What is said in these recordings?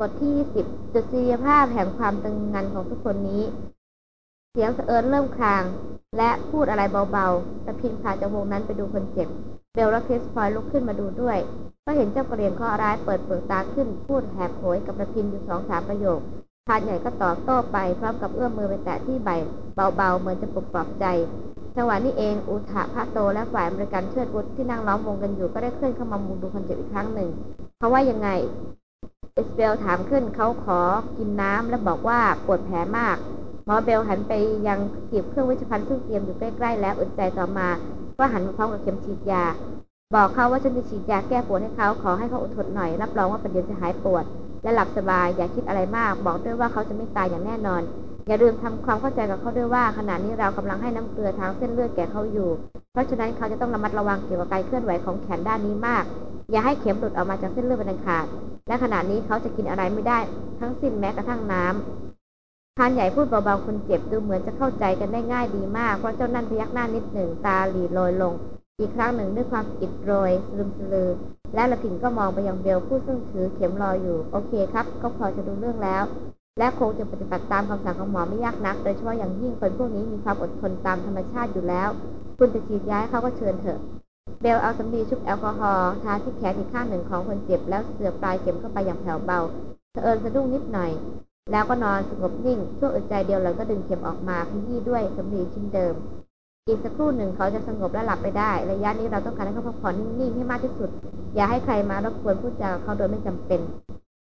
บทที่สิบจุดเสียภาพแห่งความตึงงันของทุกคนนี้ เสียงสะเอิญเริ่มคลาง และพูดอะไรเบาๆ แต่พินผ่าจากวงนั้นไปดูคนเจ็บ เบลและคริสพลอยลุกขึ้นมาดูด้วย ก็เห็นเจ้ากระเรียนข้อร้ายเปิดเปลือกตาขึ้น พูดแหบโหยกับระพินอยู่สองสามประโยคพานใหญ่ก็ตอบโต้ไปพร้อมกับเอื้อมมือไปแตะที่ใบ เบาๆ เหมือนจะปลุกปลอบใจจังหวะนี้เองอุทะพระโตและฝ่ายบริการเชิดวุฒที่นั่งล้อมวงกันอยู่ก็ได้เคลื่อนเข้ามามุงดูคนเจ็บอีกครั้งหนึ่งเขาว่ายังไง เอสเบลถามขึ้นเขาขอกินน้ำและบอกว่าปวดแผลมากหมอเบลหันไปยังเก็บเครื่องวิชภัณฑ์ซึ่งเตรียมอยู่ใกล้ๆแล้วอึดใจต่อมาก็หันมาพร้อมกับเข็มฉีดยา บอกเขาว่าฉันจะฉีดยาแก้ปวดให้เขาขอให้เขาอดทนหน่อยรับรองว่าประเดี๋ยวจะหายปวด และหลับสบายอย่าคิดอะไรมาก บอกด้วยว่าเขาจะไม่ตายอย่างแน่นอน อย่าลืมทำความเข้าใจกับเขาด้วยว่าขณะนี้เรากำลังให้น้ำเกลือทางเส้นเลือดแก่เขาอยู่ เพราะฉะนั้นเขาจะต้องระมัดระวังเกี่ยวกับการเคลื่อนไหวของแขนด้านนี้มาก อย่าให้เข็มหลุดออกมาจากเส้นเลือดเป็นอันขาด และขณะนี้เขาจะกินอะไรไม่ได้ทั้งสิ้นแม้กระทั่งน้ำพานใหญ่พูดเบาๆคนเจ็บดูเหมือนจะเข้าใจกันได้ง่ายดีมาก เพราะเจ้านั่นพยักหน้านิดหนึ่งตาหลีโรยลง อีกครั้งหนึ่งด้วยความอิดโรยสลืมสลือ และละพินก็มองไปยังเบลผู้ซึ่งถือเข็มรออยู่ โอเคครับ ก็พอจะดูเรื่องแล้ว และคงจะปฏิบัติตามคำสั่งของหมอไม่ยากนัก โดยเฉพาะอย่างยิ่งคนพวกนี้มีความอดทนตามธรรมชาติอยู่แล้ว คุณจะฉีดย้ายเขาก็เชิญเถอะ เบลเอาสำลีชุบแอลกอฮอล์ทาที่แขนอีกข้างหนึ่งของคนเจ็บแล้วเสือปลายเข็มเข้าไปอย่างแผ่วเบาเอิญสะดุ้งนิดหน่อย แล้วก็นอนสงบนิ่ง ชั่วอึดใจเดียวหลังก็ดึงเข็มออกมาขยี้ด้วยสำลีชิ้นเดิม อีกสักครู่หนึ่งเขาจะสงบและหลับไปได้ ระยะนี้เราต้องการให้เขาพักผ่อนนิ่งๆให้มากที่สุด อย่าให้ใครมารบกวนพูดจากเขาโดยไม่จำเป็น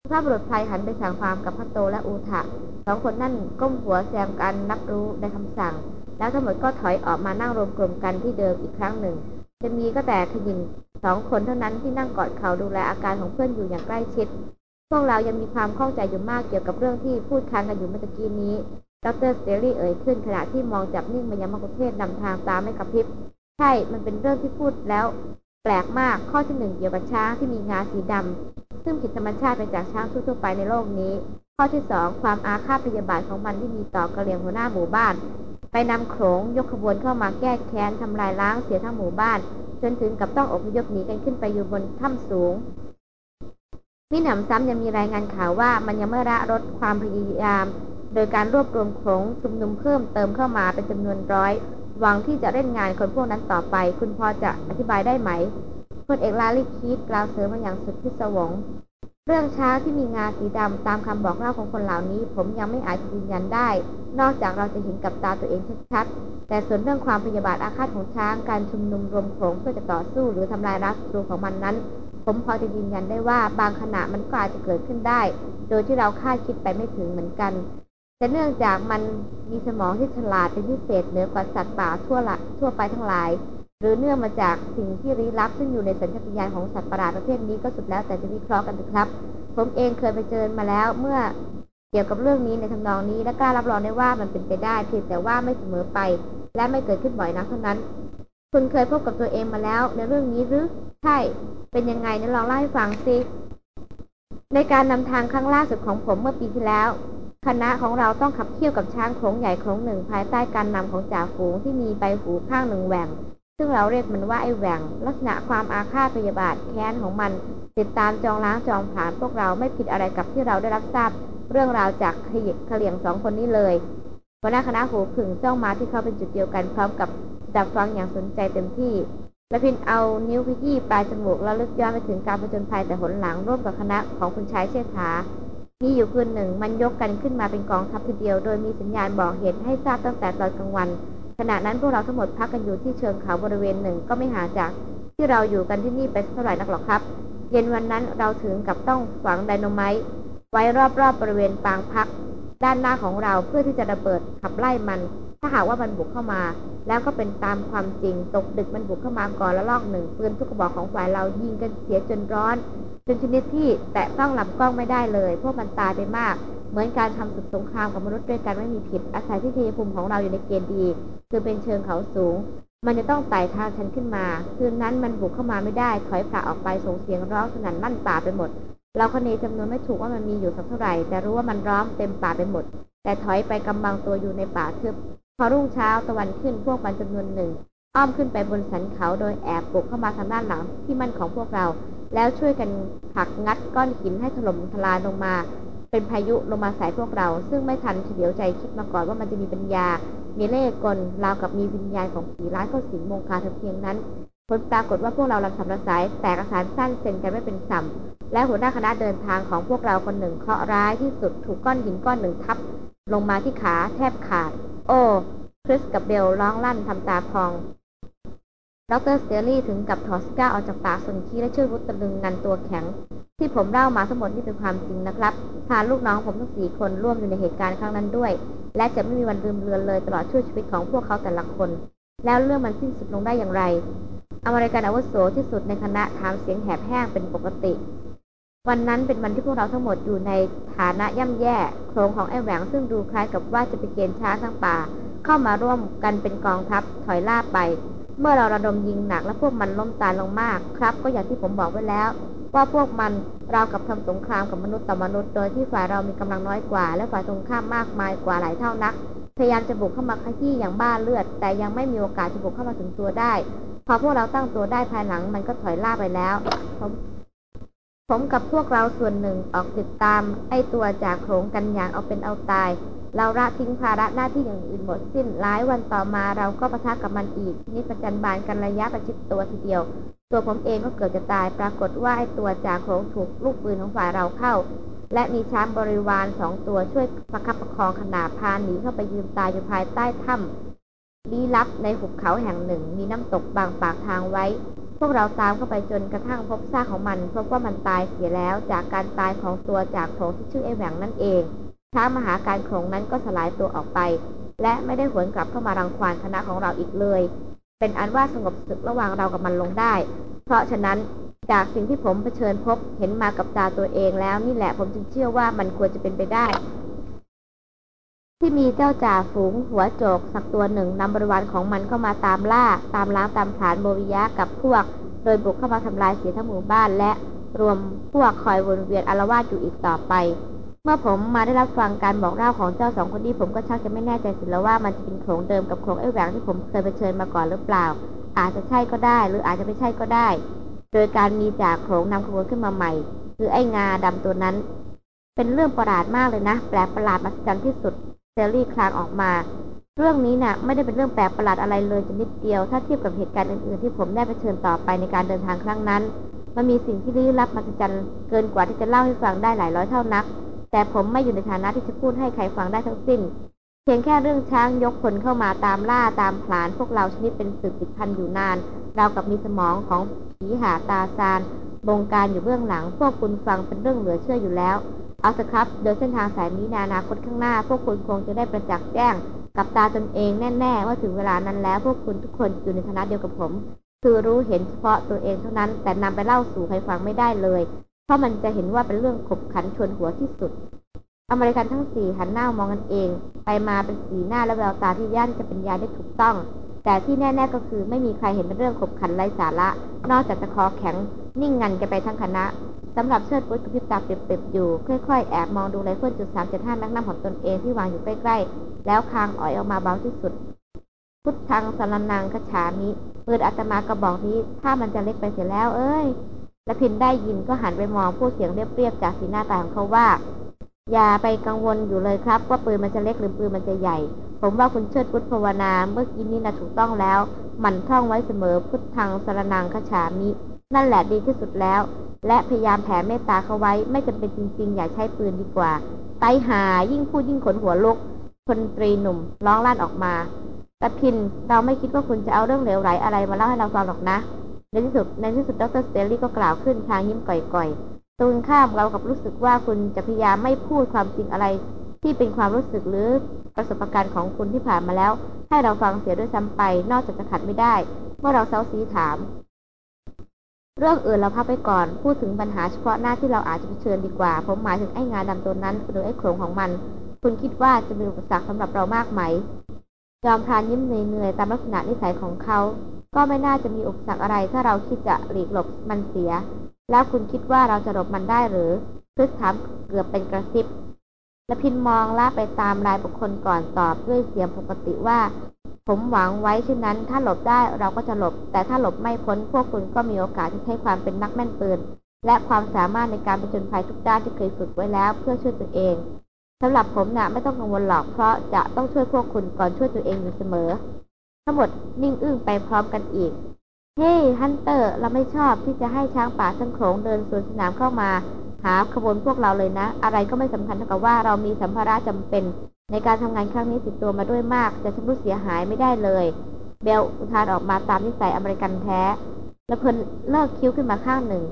สุภาพบุรุษพลายหันไปสั่งความกับพัตโตและอูทะสองคนนั่นก้มหัวแซมกันรับรู้ในคำสั่ง แล้วทั้งหมดก็ถอยออกมานั่งรวมกลุ่มกันที่เดิมอีกครั้งหนึ่ง จะมีก็แต่ขยินสองคนเท่านั้นที่นั่งกอดเข่าดูแลอาการของเพื่อนอยู่อย่างใกล้ชิด พวกเรายังมีความข้องใจอยู่มากเกี่ยวกับเรื่องที่พูดค้างกันอยู่เมื่อกี้นี้ดรสเตอรี่เอ่ยขึ้นขณะที่มองจับนิ่งมายังมกุเทศนำทางตามไม่กระพริบ ใช่ มันเป็นเรื่องที่พูดแล้ว แปลกมากข้อที่หนึ่งเกี่ยวกับช้างที่มีงาสีดำซึ่งผิดธรรมชาติไปจากช้างทั่วไปในโลกนี้ ข้อที่สองความอาฆาตพยาบาทของมันที่มีต่อกระเหลี่ยงหัวหน้าหมู่บ้าน ไปนำโขงยกขบวนเข้ามาแก้แค้นทำลายล้างเสียทั้งหมู่บ้าน จนถึงกับต้องอพยพหนีกันขึ้นไปอยู่บนถ้ำสูงมิหนำซ้ำยังมีรายงานข่าวว่ามันยังไม่ละลดความพยายาม โดยการรวบรวมโขงชุมนุมเพิ่มเติมเข้ามาเป็นจำนวนร้อย หวังที่จะเล่นงานคนพวกนั้นต่อไป คุณพอจะอธิบายได้ไหมพลเอกลาลิคีดกล่าวเสริมมาอย่างสุดพิศวง เรื่องช้างที่มีงาสีดำตามคำบอกเล่าของคนเหล่านี้ ผมยังไม่อาจยืนยันได้ นอกจากเราจะเห็นกับตาตัวเองชัดๆ แต่ส่วนเรื่องความพยาบาทอาฆาตของช้าง การชุมนุมรวมโขงเพื่อจะต่อสู้หรือทำลายรักตรูของมันนั้น ผมพอจะยืนยันได้ว่าบางขณะมันก็อาจจะเกิดขึ้นได้ โดยที่เราคาดคิดไปไม่ถึงเหมือนกัน แต่เนื่องจากมันมีสมองที่ฉลาดเป็นพิเศษเหนือกว่าสัตว์ป่าทั่วละทั่วไปทั้งหลาย หรือเนื่องมาจากสิ่งที่ลี้ลับซึ่งอยู่ในสัญชาตญาณของสัตว์ประหลาดประเภทนี้ก็สุดแล้วแต่จะวิเคราะห์กันนะครับ ผมเองเคยไปเจอมาแล้วเมื่อเกี่ยวกับเรื่องนี้ในทำนองนี้และกล้ารับรองได้ว่ามันเป็นไปได้เพียงแต่ว่าไม่เสมอไป และไม่เกิดขึ้นบ่อยนักเท่านั้น คุณเคยพบกับตัวเองมาแล้ว ในเรื่องนี้หรือใช่ เป็นยังไงนะลองเล่าให้ฟังสิในการนำทางครั้งล่าสุดของผมเมื่อปีที่แล้ว คณะของเราต้องขับเคี่ยวกับช้างโขลงใหญ่โขลงหนึ่งภายใต้การนำของจ่าฝูงที่มีใบหูข้างหนึ่งแหว่ง ซึ่งเราเรียกมันว่าไอ้แหว่ง ลักษณะความอาฆาตพยาบาทแค้นของมัน ติดตามจองล้างจองผานพวกเราไม่ผิดอะไรกับที่เราได้รับทราบ เรื่องราวจากขยิกเขลี่ยงสองคนนี้เลยหัวหน้าคณะหูผึ่งจ้องมาที่เขาเป็นจุดเดียวกันพร้อมกับดับฟังอย่างสนใจเต็มที่และพินเอานิ้วขยี้ปลายจมูกแล้วลึกย้อนไปถึงการผจญภัยแต่หนหลังร่วมกับคณะของคุณชายเชษฐา มีอยู่คืนหนึ่ง มันยกกันขึ้นมาเป็นกองทัพทีเดียว โดยมีสัญญาณบอกเหตุให้ทราบตั้งแต่ตอนกลางวัน ขณะนั้นพวกเราทั้งหมดพักกันอยู่ที่เชิงเขาบริเวณหนึ่งก็ไม่ห่างจาก ที่เราอยู่กันที่นี่ไปเท่าไหร่นักหรอกครับ เย็นวันนั้นเราถึงกับต้องฝังไดโนไมต์ไว้รอบๆบบริเวณปางพัก ด้านหน้าของเราเพื่อที่จะระเบิดขับไล่มัน ถ้าหากว่ามันบุกเข้ามา แล้วก็เป็นตามความจริง ตกดึกมันบุกเข้ามาก่อนละลอกหนึ่งปืนทุกกระบอกของฝ่ายเรายิงกันเสียจนร้อนจนชนิดที่แตะต้องลำกล้องไม่ได้เลย พวกมันตายไปมาก เหมือนการทำศึกสงครามกับมนุษย์ด้วยกันไม่มีผิด อาศัยที่ทีภูมิของเราอยู่ในเกณฑ์ดี คือเป็นเชิงเขาสูง มันจะต้องไต่ทางชันขึ้นมา คืนนั้นมันบุกเข้ามาไม่ได้ ถอยผละออกไปส่งเสียงร้องสนั่นลั่นป่าไปหมด เราคเนจำนวนไม่ถูกว่ามันมีอยู่สักเท่าไหร่ แต่รู้ว่ามันร้องเต็มป่าไปหมด แต่ถอยไปกำบังตัวอยู่ในป่าทึบ อรุ่งเช้าตะวันขึ้นพวกมันจำนวนหนึ่ง อ้อมขึ้นไปบนสันเขาโดยแอบบุกเข้ามาทางด้านหลังที่มั่นของพวกเรา แล้วช่วยกันผลักงัดก้อนหินให้ถล่มทลายลงมา เป็นพายุลงมาใส่พวกเรา ซึ่งไม่ทันเฉลียวใจคิดมาก่อนว่ามันจะมีปัญญา มีเล่ห์กลราวกับมีวิญญาณของผีร้ายเข้าสิงมงคาเธอเพียงนั้นผลปรากฏว่าพวกเราลำสำระสายแตกอาสารสั้นเซ็นกันไม่เป็นสัมและหัวหน้าคณะเดินทางของพวกเราคนหนึ่งเคราะห์ร้ายที่สุดถูกก้อนหินก้อนหนึ่งทับลงมาที่ขาแทบขาด โอ้ คริสกับเบลร้องลั่นทำตาพอง ดรสเตอรี่ถึงกับถอดสก้าออกจากปากสนขี้และช่วยรุดตะลึงงันตัวแข็ง ที่ผมเล่ามาทั้งหมดนี่เป็นความจริงนะครับ พาลูกน้องผมทั้งสี่คนร่วมอยู่ในเหตุการณ์ครั้งนั้นด้วย และจะไม่มีวันลืมเลือนเลยตลอดช่วงชีวิตของพวกเขาแต่ละคน แล้วเรื่องมันสิ้นสุดลงได้อย่างไรอเมริกันอาวุโสที่สุดในคณะถามเสียงแหบแห้งเป็นปกติ วันนั้นเป็นวันที่พวกเราทั้งหมดอยู่ในฐานะย่ำแย่ โครงของไอ้แหวงซึ่งดูคล้ายกับว่าจะไปเกณฑ์ช้างทั้งป่า เข้ามาร่วมกันเป็นกองทัพถอยล่าไป เมื่อเราระดมยิงหนักและพวกมันล้มตายลงมากครับ ก็อย่างที่ผมบอกไว้แล้ว ว่าพวกมันเรากับทำสงครามกับมนุษย์ต่อมนุษย์โดยที่ฝ่ายเรามีกำลังน้อยกว่า และฝ่ายตรงข้ามมากมายกว่าหลายเท่านัก พยายามจะบุกเข้ามาขยี้อย่างบ้าเลือด แต่ยังไม่มีโอกาสจะบุกเข้ามาถึงตัวได้ พอพวกเราตั้งตัวได้ภายหลังมันก็ถอยล่าไปแล้ว ผมกับพวกเราส่วนหนึ่งออกติดตาม ไอ้ตัวจากโขงกันอย่างเอาเป็นเอาตาย เราละทิ้งภาระหน้าที่อย่างอื่นหมดสิ้นหลายวันต่อมาเราก็ประทะกับมันอีก นี่ประจันบานกันระยะประชิดตัวทีเดียว ตัวผมเองก็เกิดจะตาย ปรากฏว่าไอ้ตัวจากโขงถูกลูกปืนของฝ่ายเราเข้า และมีช้างบริวารสองตัวช่วยประคับประคองขนาพาหนีเข้าไปยืนตายอยู่ภายใต้ถ้ำลี้ลับในหุบเขาแห่งหนึ่ง มีน้ำตกบางปากทางไว้ วกเราตามเข้าไปจนกระทั่งพบซากของมันพบว่ามันตายเสียแล้วจากการตายของตัวจากโขงที่ชื่อไอแหวงนั่นเองช้างมหาการโขงนั้นก็สลายตัวออกไป และไม่ได้หวนกลับเข้ามารังควานคณะของเราอีกเลย เป็นอันว่าสงบศึกระหว่างเรากับมันลงได้ เพราะฉะนั้นจากสิ่งที่ผมเผชิญพบเห็นมากับตาตัวเองแล้วนี่แหละผมจึงเชื่อว่ามันควรจะเป็นไปได้ ที่มีเจ้าจ่าฝูงหัวโจก สักตัวหนึ่งนำบริวารของมันเข้ามาตามล่า ตามล้างตามผลานโมวิยะกับพวก โดยบุกเข้ามาทำลายเสียทั้งหมู่บ้านและรวมพวกคอยวนเวียนอารวาสอยู่อีกต่อไป เมื่อผมมาได้รับฟังการบอกเล่าของเจ้าสองคนนี้ผมก็ชักจะไม่แน่ใจสิแล้วว่ามันจะเป็นโขงเดิมกับโขงไอ้แหวงที่ผมเคยเผชิญมาก่อนหรือเปล่า อาจจะใช่ก็ได้ หรืออาจจะไม่ใช่ก็ได้ โดยการมีจากโขงนำขบวนขึ้นมาใหม่ คือไอ้งาดำตัวนั้น เป็นเรื่องประหลาดมากเลยนะ แปลกประหลาดมหัศจรรย์ที่สุด เซลลี่คลางออกมา เรื่องนี้นะ่ะไม่ได้เป็นเรื่องแปลกประหลาดอะไรเลยจนิดเดียว ถ้าเทียบกับเหตุการณ์อื่นๆ ที่ผมได้ไปเชิญต่อไปในการเดินทางครั้งนั้น มันมีสิ่งที่ลี้ลับมหัศจรรย์เกินกว่าที่จะเล่าให้ฟังได้หลายร้อยเท่านัก แต่ผมไม่อยู่ในฐานะที่จะพูดให้ใครฟังได้ทั้งสิ้น เพียงแค่เรื่องช้างยกคนเข้ามาตามล่าตามผลาน พวกเราชนิดเป็นสืบติดพันอยู่นานเรากับมีสมองของผีหาตาซานบงการอยู่เบื้องหลัง พวกคุณฟังเป็นเรื่องเหลือเชื่ออยู่แล้ว เอาสครับ โดยเส้นทางสายนี้ในอนาคตข้างหน้า พวกคุณคงจะได้ประจักษ์แจ้ง กับตาตนเองแน่ๆ ว่าถึงเวลานั้นแล้ว พวกคุณทุกคนอยู่ในฐานะเดียวกับผม คือรู้เห็นเฉพาะตัวเองเท่านั้น แต่นำไปเล่าสู่ใครฟังไม่ได้เลย เพราะมันจะเห็นว่าเป็นเรื่องขบขันชวนหัวที่สุด อเมริกันทั้งสี่หันหน้ามองกันเอง ไปมาเป็นสีหน้าและแววตาที่ย่านจะเป็นยาได้ถูกต้อง แต่ที่แน่ๆก็คือไม่มีใครเห็นเป็นเรื่องขบขันไร้สาระ นอกจากจะคอแข็ง นิ่งงันกันไปทั้งคณะสำหรับเชิดพุทธกระพริบตาเปรีบๆอยู่ ค่อยๆ แอบมองดูไรเฟิลจุดสามเจ็ดห้าแมกนัมของตนเองที่วางอยู่ใกล้ๆ แล้วคางอ่อยออกมาเบาที่สุด พุทธังสารนังคฉามิปืนอาตมากระบอกนี้ ถ้ามันจะเล็กไปเสียแล้ว เอ้ยและพินได้ยินก็หันไปมองผู้เสียงเรียบๆจากสีหน้าตาของเขาว่า อย่าไปกังวลอยู่เลยครับ ว่าปืนมันจะเล็กหรือปืนมันจะใหญ่ ผมว่าคุณเชิดพุทธภาวนา เมื่อกี้นี้นะถูกต้องแล้ว มันท่องไว้เสมอพุทธังสรนังคฉามิ นั่นแหละดีที่สุดแล้ว และพยายามแผ่เมตตาเขาไว้ไม่จำเป็นจริงๆ อย่าใช้ปืนดีกว่า ไตหายิ่งพูดยิ่งขนหัวลุกพลตรีหนุ่มร้องลั่นออกมาแต่พินเราไม่คิดว่าคุณจะเอาเรื่องเหลวไหลอะไรมาเล่าให้เราฟังหรอกนะในที่สุดในที่สุดดรสเตลลี่ก็กล่าวขึ้นทางยิ้มกร่อย ตรงข้ามเรากับรู้สึกว่าคุณจะพยายามไม่พูดความจริงอะไร ที่เป็นความรู้สึกหรือประสบการณ์ของคุณที่ผ่านมาแล้ว ให้เราฟังเสียด้วยซ้ำไป นอกจากจะขัดไม่ได้ เมื่อเราเซ้าซี้ถาม เรื่องอื่นเราพักไปก่อน พูดถึงปัญหาเฉพาะหน้าที่เราอาจจะเผชิญดีกว่า ผมหมายถึงไอ้งาดำตัวนั้น หรือไอ้โขลงของมัน คุณคิดว่าจะมีอุปสรรคสำหรับเรามากไหม ยอมพรานยิ้มเหนื่อยๆตามลักษณะนิสัยของเขา ก็ไม่น่าจะมีอุปสรรคอะไร ถ้าเราคิดจะหลีกหลบมันเสีย แล้วคุณคิดว่าเราจะหลบมันได้หรือพฤษถามเกือบเป็นกระซิบและพินมองละไปตามรายบุคคลก่อนตอบด้วยเสียงปกติว่า ผมหวังไว้เช่นนั้น ถ้าหลบได้เราก็จะหลบ แต่ถ้าหลบไม่พ้นพวกคุณก็มีโอกาสที่ใช้ความเป็นนักแม่นปืน และความสามารถในการประจนภัยทุกด้านที่เคยฝึกไว้แล้ว เพื่อช่วยตัวเองสำหรับผมนะ่ะไม่ต้องกังวลหรอกเพราะจะต้องช่วยพวกคุณก่อนช่วยตัวเองอยู่เสมอ ทั้งหมดนิ่งอึ้งไปพร้อมกันอีก เฮ้ฮันเตอร์ เราไม่ชอบที่จะให้ช้างป่าทั้งโขงเดินสวนสนามเข้ามา หาขบวนพวกเราเลยนะ อะไรก็ไม่สำคัญเท่ากับว่าเรามีสัมภาระจำเป็น ในการทำงานครั้งนี้ติดตัวมาด้วยมาก จะชำรุดเสียหายไม่ได้เลย เบลอุทานออกมาตามนิสัยอเมริกันแท้ และเพลินเลิกคิ้วขึ้นมาข้างหนึ่ง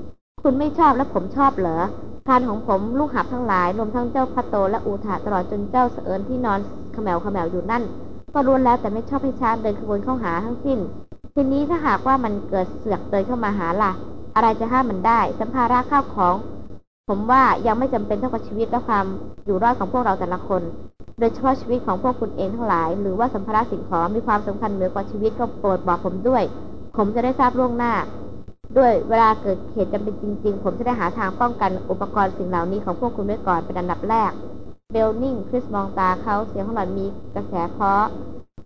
คุณไม่ชอบและผมชอบเหรอพานของผมลูกหับทั้งหลายรวมทั้งเจ้าพัตโตและอูถาตลอดจนเจ้าเสอิญที่นอนขมวขมวอยู่นั่น ก็ล้วนแล้วแต่ไม่ชอบให้ช้างเดินขบวนเข้าหาทั้งสิ้น ทีนี้ถ้าหากว่ามันเกิดเสือกเดินเข้ามาหาล่ะ อะไรจะห้ามมันได้ สัมภาระข้าวของ ผมว่ายังไม่จำเป็นเท่ากับชีวิตและความอยู่รอดของพวกเราแต่ละคน โดยเฉพาะชีวิตของพวกคุณเองทั้งหลาย หรือว่าสัมภาระสิ่งของมีความสำคัญเหนือกว่าชีวิตก็โปรดบอกผมด้วย ผมจะได้ทราบล่วงหน้า ด้วยเวลาเกิดเหตุจำเป็นจริง ๆ ผมจะได้หาทางป้องกันอุปกรณ์สิ่งเหล่านี้ของพวกคุณไว้ก่อนเป็นอันดับแรกเบลนิ่งคริสมองตาเขาเสียงของหล่อนมีกระแสเพาะ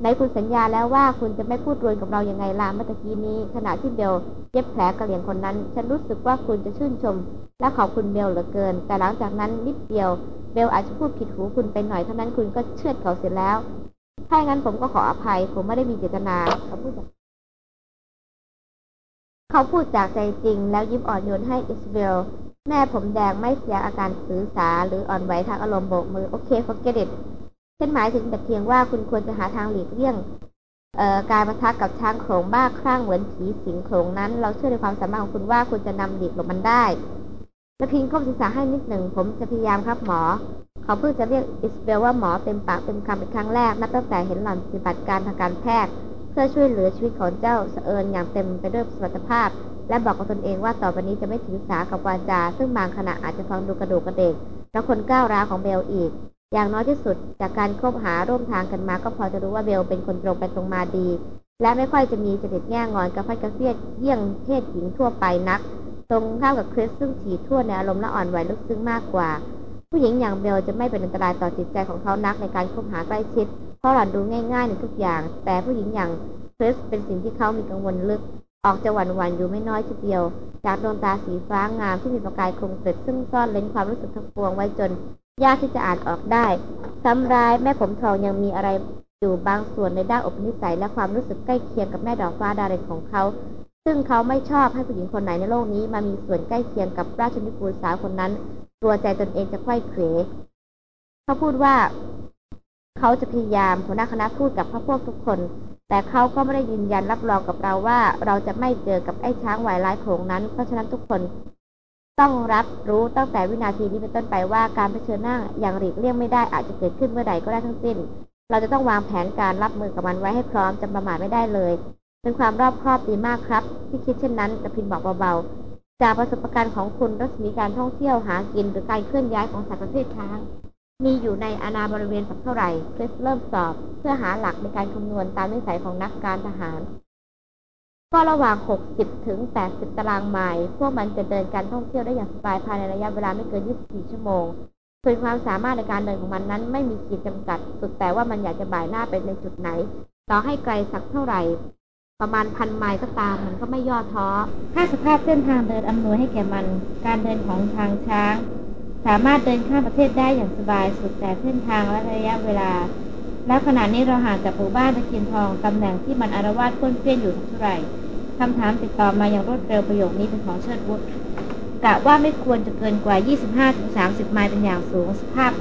ในคุณสัญญาแล้วว่าคุณจะไม่พูดรวนกับเรายังไงล่ะเมื่อกี้นี้ ขณะที่เบลเย็บแผลกระเหลี่ยงคนนั้น ฉันรู้สึกว่าคุณจะชื่นชม และขอบคุณเบลเหลือเกิน แต่หลังจากนั้นนิดเดียว เบลอาจจะพูดผิดหูคุณไปหน่อยเท่านั้นคุณก็เชื่อดเขาเสร็จแล้ว ถ้าอย่างนั้นผมก็ขออภัย ผมไม่ได้มีเจตนาเขาพูดจากเขาพูดจากใจจริง แล้วยิ้มอ่อนโยนให้อิสเบลแม่ผมแดงไม่เสียอาการสื่อสาหรืออ่อนไหวทางอารมณ์โบกมือโอเค forget it ฉันหมายถึงแต่เพียงว่าคุณควรจะหาทางหลีกเลี่ยงการมาทักกับช้างโขงบ้าคลั่งเหมือนผีสิงโขงนั้น เราเชื่อในความสามารถของคุณว่าคุณจะนำหลีกหลบมันได้และพิงก้มศีรษะให้นิดหนึ่งผมจะพยายามครับหมอ เขาเพิ่งจะเรียกอิสเบลว่าหมอเต็มปากเต็มคำเป็นครั้งแรกนับตั้งแต่เห็นหล่อนปฏิบัติการทางการแพทย์ เพื่อช่วยเหลือชีวิตของเจ้าเสอิญอย่างเต็มไปด้วยสมรรถภาพ และบอกกับตนเองว่าต่อไปนี้จะไม่ถือสากับวาจา ซึ่งบางขณะอาจจะฟังดูกระดูกกระเดกแล้วคนก้าวร้าวของเบลอีก อย่างน้อยที่สุด จากการคบหาร่วมทางกันมา ก็พอจะรู้ว่าเบลเป็นคนตรงไปตรงมาดี และไม่ค่อยจะมีจริตแง่งอนกับพัดกระเฟียดเยี่ยงเพศหญิงทั่วไปนัก ตรงข้ามกับคริสซึ่งถี่ทั่วในอารมณ์และอ่อนไหวลึกซึ้งมากกว่า ผู้หญิงอย่างเบลจะไม่เป็นอันตรายต่อจิตใจของเขานักในการคบหาใกล้ชิด เพราะหล่อนดูง่ายๆในทุกอย่าง แต่ผู้หญิงอย่างคริสเป็นสิ่งที่เขามีกังวลลึกออกจะหวั่นหวั่นอยู่ไม่น้อยทีเดียว จากดวงตาสีฟ้างามที่มีประกายคมเกล็ดซึ่งซ่อนเล้นความรู้สึกทั้งปวงไว้จน ยากที่จะอ่านออกได้ ซ้ำร้ายแม่ผมทองยังมีอะไรอยู่บางส่วนในด้านอบนิสัยและความรู้สึกใกล้เคียงกับแม่ดอกฟ้าดาเรนของเขา ซึ่งเขาไม่ชอบให้ผู้หญิงคนไหนในโลกนี้มามีส่วนใกล้เคียงกับราชนิกูลสาวคนนั้น ตัวใจตนเองจะค่อยเขวเขาพูดว่า เขาจะพยายามหัวหน้าคณะพูดกับพระพวกทุกคน แต่เขาก็ไม่ได้ยืนยันรับรองกับเราว่า เราจะไม่เจอกับไอ้ช้างวายร้ายโขงนั้น เพราะฉะนั้นทุกคน ต้องรับรู้ตั้งแต่วินาทีนี้เป็นต้นไปว่าการเผชิญหน้าอย่างหลีกเลี่ยงไม่ได้อาจจะเกิดขึ้นเมื่อใดก็ได้ทั้งสิ้น เราจะต้องวางแผนการรับมือกับมันไว้ให้พร้อมจะประมาทไม่ได้เลย เป็นความรอบคอบดีมากครับ ที่คิดเช่นนั้นกระพินบอกเบาๆ จากประสบการณ์ของคุณรัศมีการท่องเที่ยวหากินหรือการเคลื่อนย้ายของสัตว์ประเภทช้าง มีอยู่ในอาณาบริเวณสักเท่าไหร่คริสเริ่มสอบ เพื่อหาหลักในการคำนวณตามนิสัยของนักการทหาร ก็ระหว่าง 60 ถึง 80 ตารางไมล์ พวกมันจะเดินการท่องเที่ยวได้อย่างสบายภายในระยะเวลาไม่เกิน 24 ชั่วโมง ส่วนความสามารถในการเดินของมันนั้นไม่มีขีดจำกัด สุดแต่ว่ามันอยากจะบ่ายหน้าไปในจุดไหน ต่อให้ไกลสักเท่าไหร่ ประมาณพันไมล์ก็ตามมันก็ไม่ย่อท้อ ถ้าสภาพเส้นทางเดินอำนวยให้แก่มัน การเดินของทางช้าง สามารถเดินข้ามประเทศได้อย่างสบาย สุดแต่เส้นทางและระยะเวลา และขณะนี้เราห่างจากหมู่บ้านตะเคียนทองตำแหน่งที่มันอารวาสพ้นเปี้ยนอยู่เท่าไหร่ คำถามติดต่อมาอย่างรวดเร็วประโยคนี้เป็นของเชิดวุฒิกะว่าไม่ควรจะเกินกว่า 25-30 ไมล์เป็นอย่างสูงสภาพ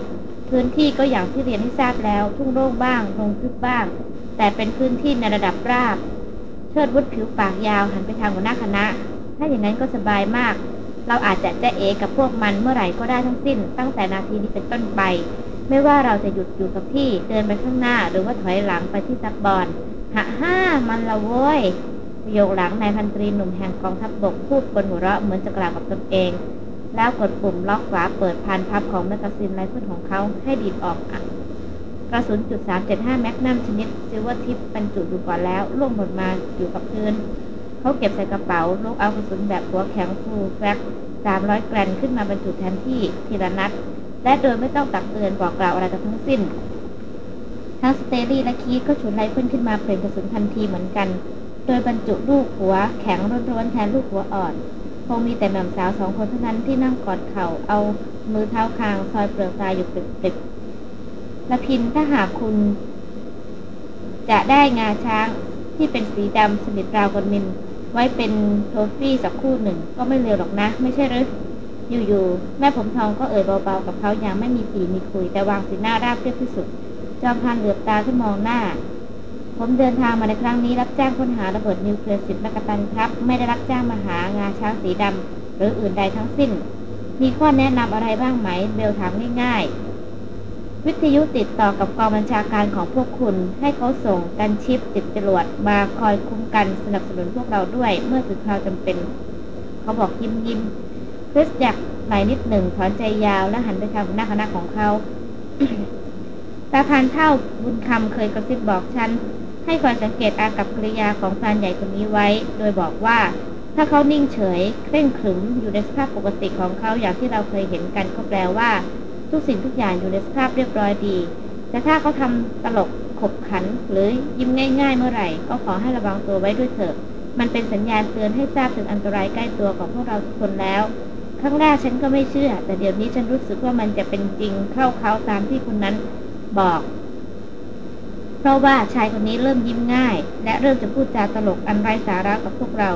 พื้นที่ก็อย่างที่เรียนให้ทราบแล้ว ทุ่งโล่งบ้างลงทึบบ้าง แต่เป็นพื้นที่ในระดับราบ เชิดวุฒิผิวปากยาวหันไปทางหัวหน้าคณะ ถ้าอย่างนั้นก็สบายมาก เราอาจจะจะเอกับพวกมันเมื่อไหร่ก็ได้ทั้งสิ้น ตั้งแต่นาทีนี้เป็นต้นไป ไม่ว่าเราจะหยุดอยู่กับที่เดินไปข้างหน้า หรือว่าถอยหลังไปที่ซับบอนฮะห้ามันละโว้ย ประโยคหลังนายพันตรีหนุ่มแห่งกองทัพบบกพูดบนหัวเราะเหมือนจะกล่าวกับตนเอง แล้วกดปุ่มล็อกฝาเปิดแผ่นพับของแมกกาซีนไรเฟิลของเขาให้ดีดออกกระสุนจุด375 magnum ชนิด silver tip บรรจุอยู่ก่อนแล้วร่วงหมดมาอยู่กับพื้นเขาเก็บใส่กระเป๋าลูกเอากระสุนแบบหัวแข็ง full patch สามร้อย grain ขึ้นมาบรรจุแทนที่ทีละนัด และโดยไม่ต้องตักเตือนบอกกล่าวอะไรกันทั้งสิ้น ทั้งสเตลลี่และคีก็ฉวยไรเฟิลขึ้นมาเปลี่ยนกระสุนทันทีเหมือนกัน โดยบรรจุลูกหัวแข็งร้อนๆแทนลูกหัวอ่อน คงมีแต่แม่สาวสองคนเท่านั้นที่นั่งกอดเข่าเอามือเท้าคางซอยเปลือกตาอยู่ติดๆละพินถ้าหากคุณ จะได้งาช้างที่เป็นสีดำสนิทราวกับนิน ไว้เป็นโทฟี่สักคู่หนึ่ง ก็ไม่เร็วหรอกนะ ไม่ใช่หรืออยู่ๆแม่ผมทองก็เอ่ยเบาๆกับเขาอย่างไม่มีปีมีคุยแต่วางสีหน้าราบเรียบที่สุดจอมพันเหลือบตาขึ้นมองหน้า ผมเดินทางมาในครั้งนี้รับจ้างค้นหาระเบิดนิวเคลียร์สิบมกตันครับ ไม่ได้รับจ้างมาหางาช้างสีดำหรืออื่นใดทั้งสิ้น มีข้อแนะนำอะไรบ้างไหม เบลถามง่ายๆ วิทยุติดต่อกับกองบัญชาการของพวกคุณ ให้เขาส่งกันชิปติดจรวดมาคอยคุ้มกันสนับสนุนพวกเราด้วย เมื่อถึงคราวจำเป็น เขาบอกยิ้มยิ้มคริสอยากไหลนิดหนึ่งถอนใจยาวและหันไปทางหน้าคณะของเขาตาพานเท่าบุญคำเคยกระซิบบอกฉัน ให้คอยสังเกตอากับกริยาของพรานใหญ่คนนี้ไว้ โดยบอกว่า ถ้าเขานิ่งเฉย เคร่งขรึมอยู่ในสภาพปกติของเขาอย่างที่เราเคยเห็นกันก็แปลว่า ทุกสิ่งทุกอย่างอยู่ในสภาพเรียบร้อยดี แต่ถ้าเขาทำตลกขบขันหรือยิ้มง่าย ๆ เมื่อไหร่ ก็ขอให้ระวังตัวไว้ด้วยเถอะ มันเป็นสัญญาณเตือนให้ทราบถึงอันตรายใกล้ตัวของพวกเราทุกคนแล้วครั้งแรกฉันก็ไม่เชื่อ แต่เดี๋ยวนี้ฉันรู้สึกว่ามันจะเป็นจริงเข้าเขาตามที่คนนั้นบอก เพราะว่าชายคนนี้เริ่มยิ้มง่าย และเริ่มจะพูดจาตลกอันไร้สาระกับพวกเรา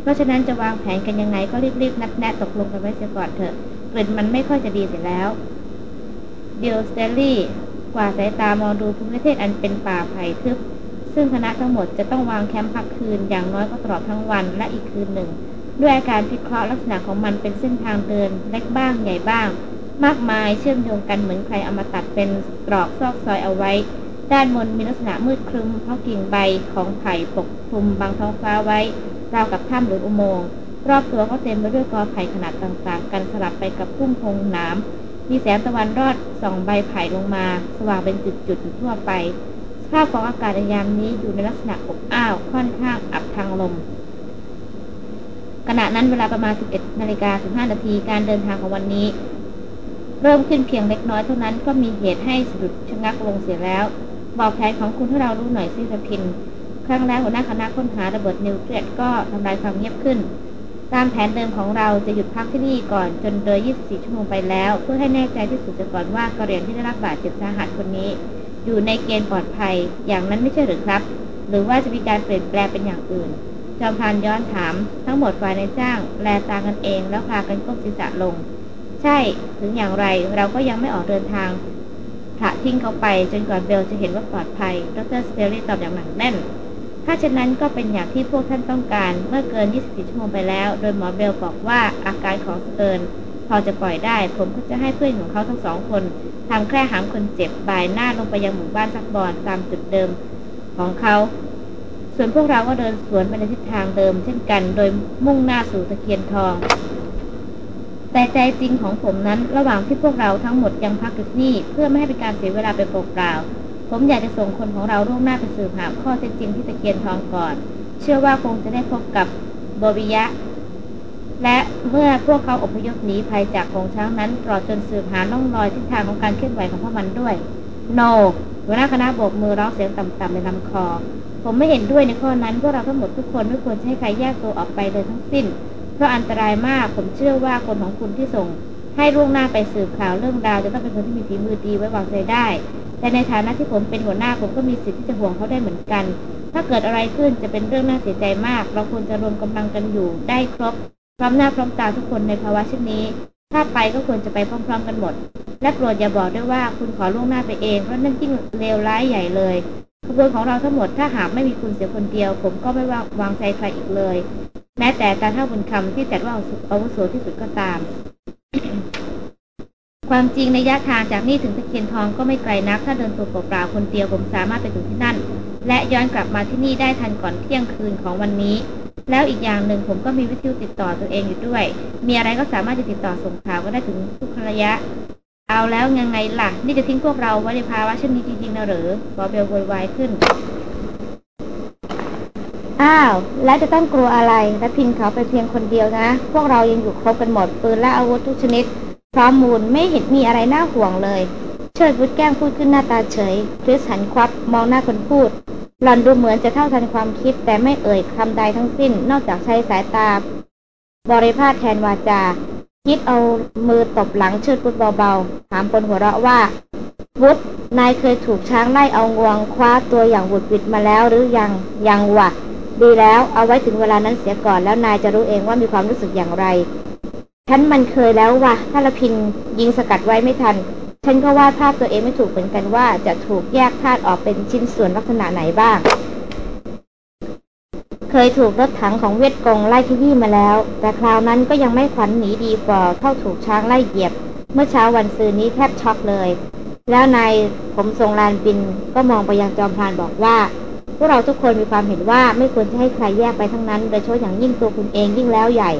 เพราะฉะนั้นจะวางแผนกันยังไงก็รีบๆนัดแนะตกลงกันไว้เสียก่อนเถอะกลิ่นมันไม่ค่อยจะดีเสียแล้ว เดียวสเตลลี่กว่าสายตามองดูภูมิประเทศอันเป็นป่าไผ่ทึบ ซึ่งคณะทั้งหมดจะต้องวางแคมป์พักคืนอย่างน้อยก็ตลอดทั้งวันและอีกคืนหนึ่ง ด้วยอาการพิเคราะห์ลักษณะของมันเป็นเส้นทางเดินเล็กบ้างใหญ่บ้าง มากมายเชื่อมโยงกันเหมือนใครเอามาตัดเป็นตรอกซอกซอยเอาไว้ ด้านบนมีลักษณะมืดครึ้มเพราะกิ่งใบของไผ่ปกคลุมบางท้องฟ้าไว้ราวกับถ้ำหรืออุโมงค์รอบตัวก็เต็มไปด้วยกอไผ่ขนาดต่างๆ กันสลับไปกับพุ่มพงหนามมีแสงตะวันรอดส่องใบไผ่ลงมา สว่างเป็นจุดๆอยู่ทั่วไปสภาพของอากาศในยามนี้อยู่ในลักษณะอบอ้าวค่อนข้างอับทางลมขณะนั้นเวลาประมาณ 11นาฬิกา15นาทีการเดินทางของวันนี้ เริ่มขึ้นเพียงเล็กน้อยเท่านั้นก็มีเหตุให้สะดุดชะงักลงเสียแล้ว บอกแผนของคุณให้เรารู้หน่อยสิสพิน ครั้งแรกหัวหน้าคณะค้นหาระเบิดนิวเคลียร์ก็ทำลายความเงียบขึ้น ตามแผนเดิมของเราจะหยุดพักที่นี่ก่อนจนเลย24 ชั่วโมงไปแล้ว เพื่อให้แน่ใจที่สุดก่อนว่ากระเรียนที่ได้รับบาดเจ็บสาหัสคนนี้ อยู่ในเกณฑ์ปลอดภัย อย่างนั้นไม่ใช่หรือครับ หรือว่าจะมีการเปลี่ยนแปลงเป็นอย่างอื่น จอมพรานย้อนถาม ทั้งหมดฝ่ายนายจ้าง แลตากันเองแล้วพากันก้มศีรษะลง ใช่ ถึงอย่างไรเราก็ยังไม่ออกเดินทาง ละทิ้งเขาไปจนกว่าเบลจะเห็นว่าปลอดภัย ดรสเตลลี่ตอบอย่างหนักแน่น ถ้าเช่นนั้นก็เป็นอย่างที่พวกท่านต้องการ เมื่อเกิน 24 ชั่วโมงไปแล้ว โดยหมอเบลบอกว่าอาการของสเติร์นพอจะปล่อยได้ ผมก็จะให้เพื่อนของเขาทั้งสองคนทำแคร่หามคนเจ็บบ่ายหน้าลงไปยังหมู่บ้านซักบอนตามจุดเดิมของเขา ส่วนพวกเราก็เดินสวนไปในทิศทางเดิม เช่นกัน โดยมุ่งหน้าสู่ตะเคียนทอง แต่ใจจริงของผมนั้นระหว่างที่พวกเราทั้งหมดยังพักอยู่ที่นี่ เพื่อไม่ให้เป็นการเสียเวลาไปเปล่าๆผมอยากจะส่งคนของเราล่วงหน้าไปสืบหาข้อเท็จจริงที่ตะเคียนทองก่อน เชื่อว่าคงจะได้พบกับโบบิยะ และเมื่อพวกเขาอพยพหนีภัยจากของช้างนั้นตลอดจนสืบหาล่องรอยทิศทางของการเคลื่อนไหวของพวกมันด้วย โนหัวหน้าคณะโบกมือร้องเสียงต่ำๆในลำคอผมไม่เห็นด้วยในข้อนั้นพวกเราทั้งหมดทุกคนไม่ควรให้ใครแยกตัวออกไปเลยทั้งสิ้น เพราะอันตรายมากผมเชื่อว่าคนของคุณที่ส่ง ให้ล่วงหน้าไปสืบข่าวเรื่องราว จะต้องเป็นคนที่มีฝีมือดีไว้วางใจได้ แต่ในฐานะที่ผมเป็นหัวหน้าผมก็มีสิทธิ์ที่จะห่วงเขาได้เหมือนกัน ถ้าเกิดอะไรขึ้นจะเป็นเรื่องน่าเสียใจมาก เราควรจะรวมกำลังกันอยู่ได้ครบพร้อมหน้าพร้อมตาทุกคนในภาวะเช่นนี้ ถ้าไปก็ควรจะไปพร้อม ๆ กันหมด และโปรดอย่าบอกด้วยว่าคุณขอล่วงหน้าไปเองเพราะนั่นยิ่งเลวร้ายใหญ่เลยขบวนของเราทั้งหมดถ้าหากไม่มีคุณเสียคนเดียว ผมก็ไม่วางใจใครอีกเลย แม้แต่ตาเท่าบุญคำที่จัดว่าอาวุโสที่สุดก็ตาม ความจริงในยะทางจากนี่ถึงตะเคียนทองก็ไม่ไกลนัก ถ้าเดินตัวเปล่าๆคนเดียวผมสามารถไปถึงที่นั่น และย้อนกลับมาที่นี่ได้ทันก่อนเที่ยงคืนของวันนี้ แล้วอีกอย่างหนึ่งผมก็มีวิทยุติดต่อตัวเองอยู่ด้วย มีอะไรก็สามารถจะติดต่อส่งข่าวก็ได้ถึงทุกระยะ เอาแล้วยังไงล่ะ นี่จะทิ้งพวกเราไว้ในภาวะเช่นนี้จริงๆนะหรือ บอเบลโวยวายขึ้น อ้าว แล้วจะต้องกลัวอะไรและพินเขาไปเพียงคนเดียวนะ พวกเรายังอยู่ครบกันหมดปืนและอาวุธทุกชนิด พร้อมมูลไม่เห็นมีอะไรน่าห่วงเลย เชิดวุฒแก้มพูดขึ้นหน้าตาเฉยคริสหันควับมองหน้าคนพูดหล่อนดูเหมือนจะเท่าทันความคิดแต่ไม่เอ่ยคำใดทั้งสิ้น นอกจากใช้สายตา บริพาทแทนวาจา คิดเอามือตบหลังเชิดพุทเบาๆ ถามปนหัวเราะว่าวุฒนายเคยถูกช้างไล่เอางวงคว้าตัวอย่างบุดวิดมาแล้วหรือยังยังวะ ดีแล้วเอาไว้ถึงเวลานั้นเสียก่อนแล้วนายจะรู้เองว่ามีความรู้สึกอย่างไร ฉันมันเคยแล้ววะถ้าละพินยิงสกัดไว้ไม่ทัน ฉันก็วาดภาพตัวเองไม่ถูกเหมือนกันว่าจะถูกแยกธาตุออกเป็นชิ้นส่วนลักษณะไหนบ้าง เคยถูกรถถังของเวียดกงไล่ขยี้มาแล้ว แต่คราวนั้นก็ยังไม่ขวัญหนีดีกว่าเข้าถูกช้างไล่เหยียบ เมื่อเช้าวันซืนนี้แทบช็อกเลย แล้วนายผมทรงลานบินก็มองไปยังจอมพานบอกว่า พวกเราทุกคนมีความเห็นว่าไม่ควรจะให้ใครแยกไปทั้งนั้น โดยเฉพาะอย่างยิ่งตัวคุณเองยิ่งแล้วใหญ่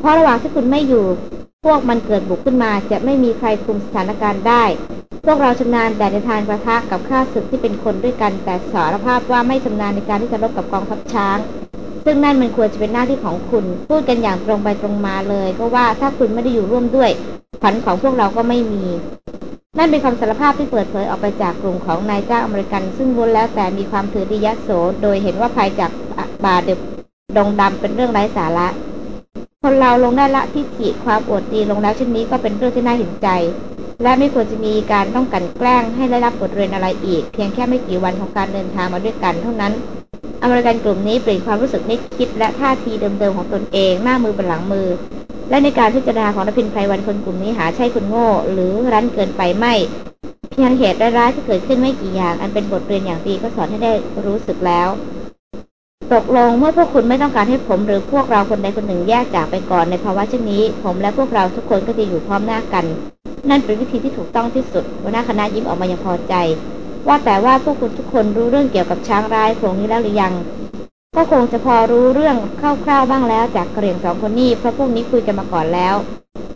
เพราะระหว่างที่คุณไม่อยู่ พวกมันเกิดบุกขึ้นมา จะไม่มีใครคุมสถานการณ์ได้ พวกเราชำนาญแต่ในทางประทะกับข้าศึกที่เป็นคนด้วยกัน แต่สารภาพว่าไม่ชำนาญในการที่จะรบกับกองทัพช้าง ซึ่งนั่นมันควรจะเป็นหน้าที่ของคุณ พูดกันอย่างตรงไปตรงมาเลย ก็ว่าถ้าคุณไม่ได้อยู่ร่วมด้วยขวัญของพวกเราก็ไม่มี นั่นเป็นคำสารภาพที่เปิดเผยออกไปจากกลุ่มของนายจ้างอเมริกัน ซึ่งล้วนแล้วแต่มีความถือดียโส โดยเห็นว่าภัยจากบาเดบดงดำเป็นเรื่องไร้สาระ คนเราลงได้ละทิฏฐิความอวดดีลงแล้วเช่นนี้ก็เป็นเรื่องที่น่าเห็นใจ และไม่ควรจะมีการต้องกันแกล้งให้ได้รับบทเรียนอะไรอีก เพียงแค่ไม่กี่วันของการเดินทางมาด้วยกันเท่านั้น อเมริกันกลุ่มนี้เปลี่ยนความรู้สึกนึกคิดและท่าทีเดิมๆของตนเองหน้ามือบนหลังมือ และในการพิจารณาของนพินไพรวันคนกลุ่มนี้หาใช่คนโง่ หรือรั้นเกินไปไม่เพียงเหตุร้ายๆที่เกิดขึ้นไม่กี่อย่าง อันเป็นบทเรียนอย่างดีก็สอนให้ได้รู้สึกแล้ว ตกลงเมื่อพวกคุณไม่ต้องการให้ผมหรือพวกเราคนใดคนหนึ่งแยกจากไปก่อนในภาวะเช่นนี้ ผมและพวกเราทุกคนก็จะอยู่พร้อมหน้ากัน นั่นเป็นวิธีที่ถูกต้องที่สุดหัวหน้าคณะยิ้มออกมาอย่างพอใจ ว่าแต่ว่าพวกคุณทุกคนรู้เรื่องเกี่ยวกับช้างร้ายโขงนี้แล้วหรือยัง ก็คงจะพอรู้เรื่องคร่าวๆบ้างแล้วจากกระเหรี่ยงสองคนนี้เพราะพวกนี้คุยกันมาก่อนแล้ว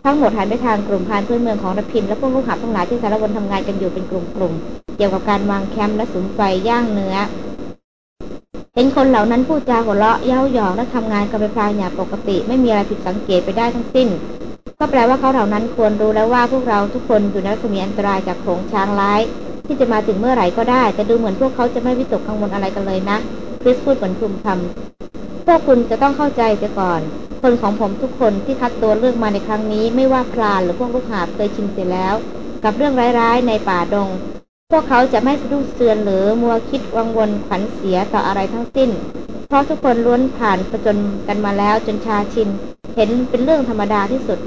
ทั้งหมดหันไปทางกลุ่มพานพื้นเมืองของรพินและพวกลูกหาบทั้งหลายที่สารวนทำงานกันอยู่เป็นกลุ่มๆเกี่ยวกับการวางแคมป์และสุมไฟย่างเนื้อ เห็นคนเหล่านั้นพูดจาหัวเราะเย้าหยอกและทำงานกันไปพลายอย่างปกติ ไม่มีอะไรผิดสังเกตไปได้ทั้งสิ้น ก็แปลว่าเขาเหล่านั้นควรรู้แล้วว่าพวกเราทุกคนอยู่ในรัศมีอันตรายจากโขงช้างร้าย ที่จะมาถึงเมื่อไหร่ก็ได้ แต่ดูเหมือนพวกเขาจะไม่วิตกกังวลอะไรกันเลยนะคริสพูดเหมือนคลุมคำพวกคุณจะต้องเข้าใจเสียก่อน คนของผมทุกคนที่คัดตัวเลือกมาในครั้งนี้ ไม่ว่าพรานหรือพวกลูกหาบเคยชินเสียแล้ว กับเรื่องร้ายๆในป่าดง พวกเขาจะไม่สะดุ้งเตือนหรือมัวคิดวังวนขวัญเสียต่ออะไรทั้งสิ้น เพราะทุกคนล้วนผ่านประจนกันมาแล้วจนชาชิน เห็นเป็นเรื่องธรรมดาที่สุด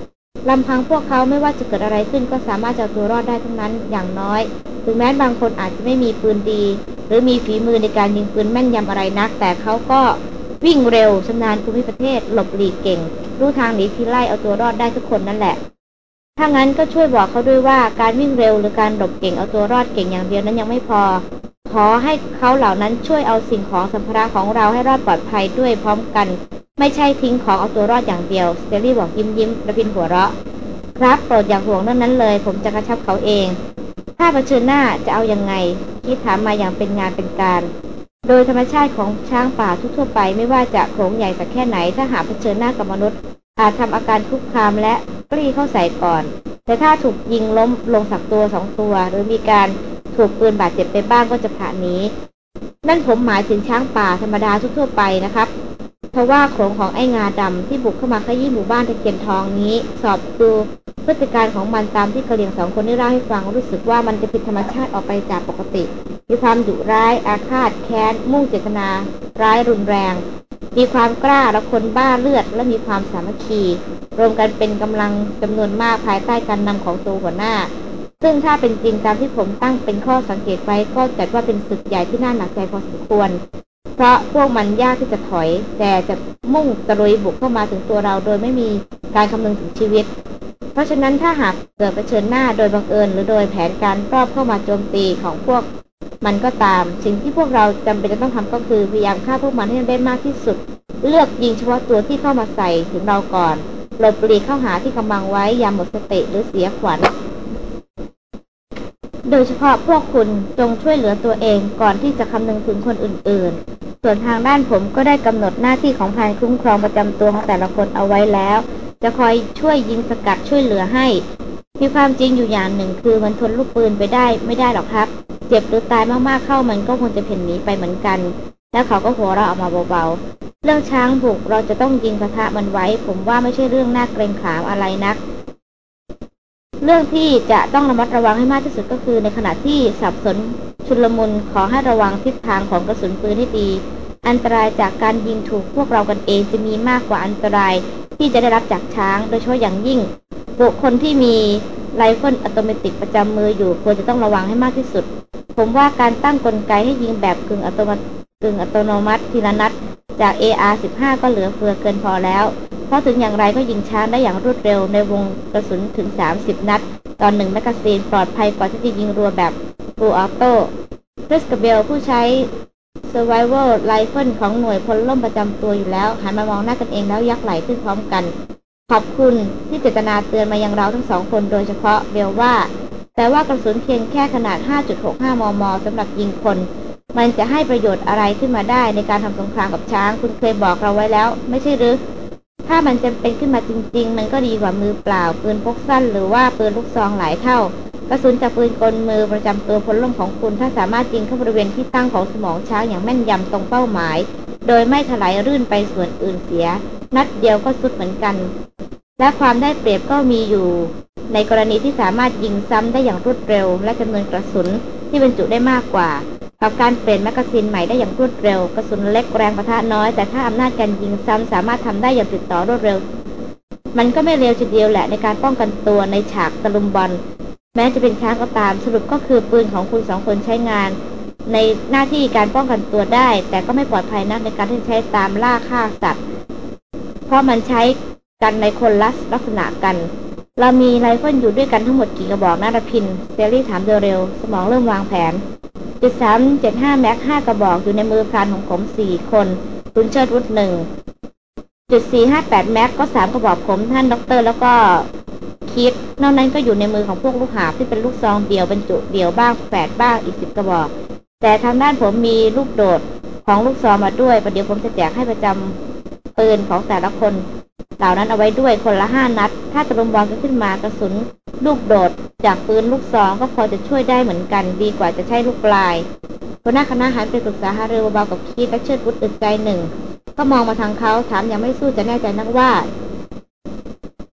ลำพังพวกเขาไม่ว่าจะเกิดอะไรขึ้นก็สามารถจะเอาตัวรอดได้ทั้งนั้นอย่างน้อย ถึงแม้บางคนอาจจะไม่มีปืนดี หรือมีฝีมือในการยิงปืนแม่นยำอะไรนัก แต่เขาก็วิ่งเร็วชำนาญภูมิประเทศ หลบหลีกเก่ง รู้ทางหนีทีไล่เอาตัวรอดได้ทุกคนนั่นแหละ ถ้างั้นก็ช่วยบอกเขาด้วยว่าการวิ่งเร็วหรือการหลบเก่งเอาตัวรอดเก่งอย่างเดียวนั้นยังไม่พอ ขอให้เขาเหล่านั้นช่วยเอาสิ่งของสัมภาระของเราให้รอดปลอดภัยด้วยพร้อมกัน ไม่ใช่ทิ้งของเอาตัวรอดอย่างเดียวสเตลลี่บอกยิ้มยิ้มระพินหัวเราะ ครับโปรดอย่าห่วงเรื่องนั้นเลย ผมจะกระชับเขาเอง ถ้าเผชิญหน้าจะเอายังไงคิดถามมาอย่างเป็นงานเป็นการ โดยธรรมชาติของช้างป่าทั่วไปไม่ว่าจะโขงใหญ่สักแค่ไหนถ้าหากเผชิญหน้ากับมนุษย์ อาจทำอาการคุกคามและกลี้เข้าใส่ก่อน แต่ถ้าถูกยิงล้มลงสักตัวสองตัว หรือมีการถูกปืนบาดเจ็บไปบ้างก็จะผ่านนี้ นั่นผมหมายถึงช้างป่าธรรมดาทั่วไปนะครับ เพราะว่าโขงของไอ้งาดำที่บุกเข้ามาขยี้หมู่บ้านตะเคียนทองนี้ สอบดูพฤติการของมันตามที่กระเลี่ยงสองคนได้เล่าให้ฟังรู้สึกว่ามันจะผิดธรรมชาติออกไปจากปกติมีความดุร้ายอาฆาตแค้นมุ่งเจตนา ร้ายรุนแรง มีความกล้าและคนบ้าเลือด และมีความสามัคคี รวมกันเป็นกำลังจำนวนมากภายใต้การนำของตัวหัวหน้า ซึ่งถ้าเป็นจริงตามที่ผมตั้งเป็นข้อสังเกตไว้ก็จัดว่าเป็นศึกใหญ่ที่น่าหนักใจพอสมควร เพราะพวกมันยากที่จะถอย แต่จะมุ่งตะลุยบุกเข้ามาถึงตัวเราโดยไม่มีการคำนึงถึงชีวิต เพราะฉะนั้นถ้าหากเกิดเผชิญหน้าโดยบังเอิญ หรือโดยแผนการรอบเข้ามาโจมตีของพวก มันก็ตาม สิ่งที่พวกเราจำเป็นจะต้องทำก็คือพยายามฆ่าพวกมันให้ได้มากที่สุด เลือกยิงเฉพาะตัวที่เข้ามาใส่ถึงเราก่อนหลบปลีกเข้าหาที่กำบังไว้ยามหมดสติหรือเสียขวัญโดยเฉพาะพวกคุณจงช่วยเหลือตัวเองก่อนที่จะคำนึงถึงคนอื่นๆ ส่วนทางด้านผมก็ได้กำหนดหน้าที่ของพานคุ้มครองประจำตัวของแต่ละคนเอาไว้แล้ว จะคอยช่วยยิงสกัดช่วยเหลือให้ มีความจริงอยู่อย่างหนึ่งคือมันทนลูกปืนไปได้ไม่ได้หรอกครับ เจ็บหรือตายมากๆเข้ามันก็คงจะเพ่นหนีไปเหมือนกัน แล้วเขาก็หัวเราออกมาเบาๆ เรื่องช้างบุกเราจะต้องยิงกระทะมันไว้ ผมว่าไม่ใช่เรื่องน่าเกรงขามอะไรนัก เรื่องที่จะต้องระมัดระวังให้มากที่สุดก็คือ ในขณะที่สับสนชุลมุนขอให้ระวังทิศทางของกระสุนปืนให้ดี อันตรายจากการยิงถูกพวกเรากันเองจะมีมากกว่าอันตรายที่จะได้รับจากช้าง โดยเฉพาะอย่างยิ่งบุคคลที่มีไรเฟิลอัตโนมัติประจำมืออยู่ควรจะต้องระวังให้มากที่สุด ผมว่าการตั้งกลไกให้ยิงแบบกึ่งอัตโนมัติกึ่งอัตโนมัติทีละนัดจาก AR-15 ก็เหลือเฟือเกินพอแล้ว เพราะถึงอย่างไรก็ยิงช้างได้อย่างรวดเร็วในวงกระสุนถึง 30 นัด ต่อหนึ่งแมกกาซีนปลอดภัยกว่าที่จะยิงรัวแบบ full auto คริสกับเบลผู้ใช้ Survival Rifle ของหน่วยพลล่มประจำตัวอยู่แล้วหันมามองหน้ากันเองแล้วยักไหล่ขึ้นพร้อมกัน ขอบคุณที่เจตนาเตือนมายังเราทั้งสองคนโดยเฉพาะเบลว่า แต่ว่ากระสุนเพียงแค่ขนาด 5.65 มมสำหรับยิงคน มันจะให้ประโยชน์อะไรขึ้นมาได้ในการทำสงครามกับช้าง คุณเคยบอกเราไว้แล้ว ไม่ใช่หรือถ้ามันจำเป็นขึ้นมาจริง ๆ มันก็ดีกว่ามือเปล่า ปืนพกสั้นหรือว่าปืนลูกซองหลายเท่า กระสุนจากปืนกลมือประจำตัวพลล่มของคุณ ถ้าสามารถยิงเข้าบริเวณที่ตั้งของสมองช้างอย่างแม่นยำตรงเป้าหมาย โดยไม่ไถลลื่นไปส่วนอื่นเสีย นัดเดียวก็สุดเหมือนกัน และความได้เปรียบก็มีอยู่ ในกรณีที่สามารถยิงซ้ำได้อย่างรวดเร็ว และจำนวนกระสุนที่บรรจุได้มากกว่ากับการเปลี่ยนแมกกาซีนใหม่ได้อย่างรวดเร็ว กระสุนเล็กแรงปะทะน้อย แต่ถ้าอำนาจการยิงซ้ำสามารถทำได้อย่างติดต่อรวดเร็ว มันก็ไม่เลวทีเดียวแหละในการป้องกันตัวในฉากตะลุมบอน แม้จะเป็นช้างก็ตาม สรุปก็คือปืนของคุณสองคนใช้งาน ในหน้าที่การป้องกันตัวได้ แต่ก็ไม่ปลอดภัยนักในการที่ใช้ตามล่าฆ่าสัตว์ เพราะมันใช้กันในคนละลักษณะกัน เรามีไรเฟิลอยู่ด้วยกันทั้งหมดกี่กระบอกนารพินเซรี่ถามเร็วๆสมองเริ่มวางแผน จุดสามเจ็ดห้าแม็กห้ากระบอกอยู่ในมือพรานของผมสี่คนคุณเชิดวุฒหนึ่ง จุดสี่ห้าแปดแม็กก็สามกระบอกผมท่านด็อกเตอร์แล้วก็คีธ นอกนั้นก็อยู่ในมือของพวกลูกหาบที่เป็นลูกซองเดี่ยวบรรจุเดี่ยวบ้างแฝดบ้างอีกสิบกระบอก แต่ทางด้านผมมีลูกโดดของลูกซองมาด้วยประเดี๋ยวผมจะแจกให้ประจำปืนของแต่ละคน เหล่านั้นเอาไว้ด้วยคนละห้านัด ถ้าตะลุมบอลกันขึ้นมากระสุน ลูกโดด จากปืนลูกซองก็พอจะช่วยได้เหมือนกัน ดีกว่าจะใช้ลูกปลายหัวหน้าคณะหันไปปรึกษาหารือเบาๆกับคีดและเชิดวุฒอึดใจหนึ่ง ก็มองมาทางเขาถามยังไม่สู้จะแน่ใจนักว่า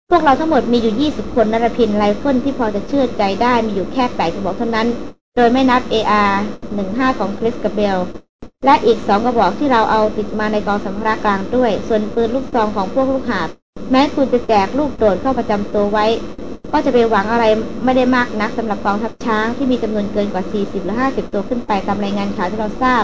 พวกเราทั้งหมดมีอยู่ 20 คนนรพินไรเฟิลที่พอจะเชื่อใจได้มีอยู่แค่แปดกระบอกเท่านั้น โดยไม่นับ AR 15ของคริสกับเบล และอีกสองกระบอกที่เราเอาติดมาในกองสัมภาระกลางด้วย ส่วนปืนลูกซองของพวกลูกหาบแม้คุณจะแจกลูกโดดเข้าประจำตัวไว้ ก็จะไปหวังอะไรไม่ได้มากนักสำหรับกองทัพช้างที่มีจำนวนเกินกว่า 40 หรือ 50 ตัวขึ้นไปตามรายงานข่าวที่เราทราบ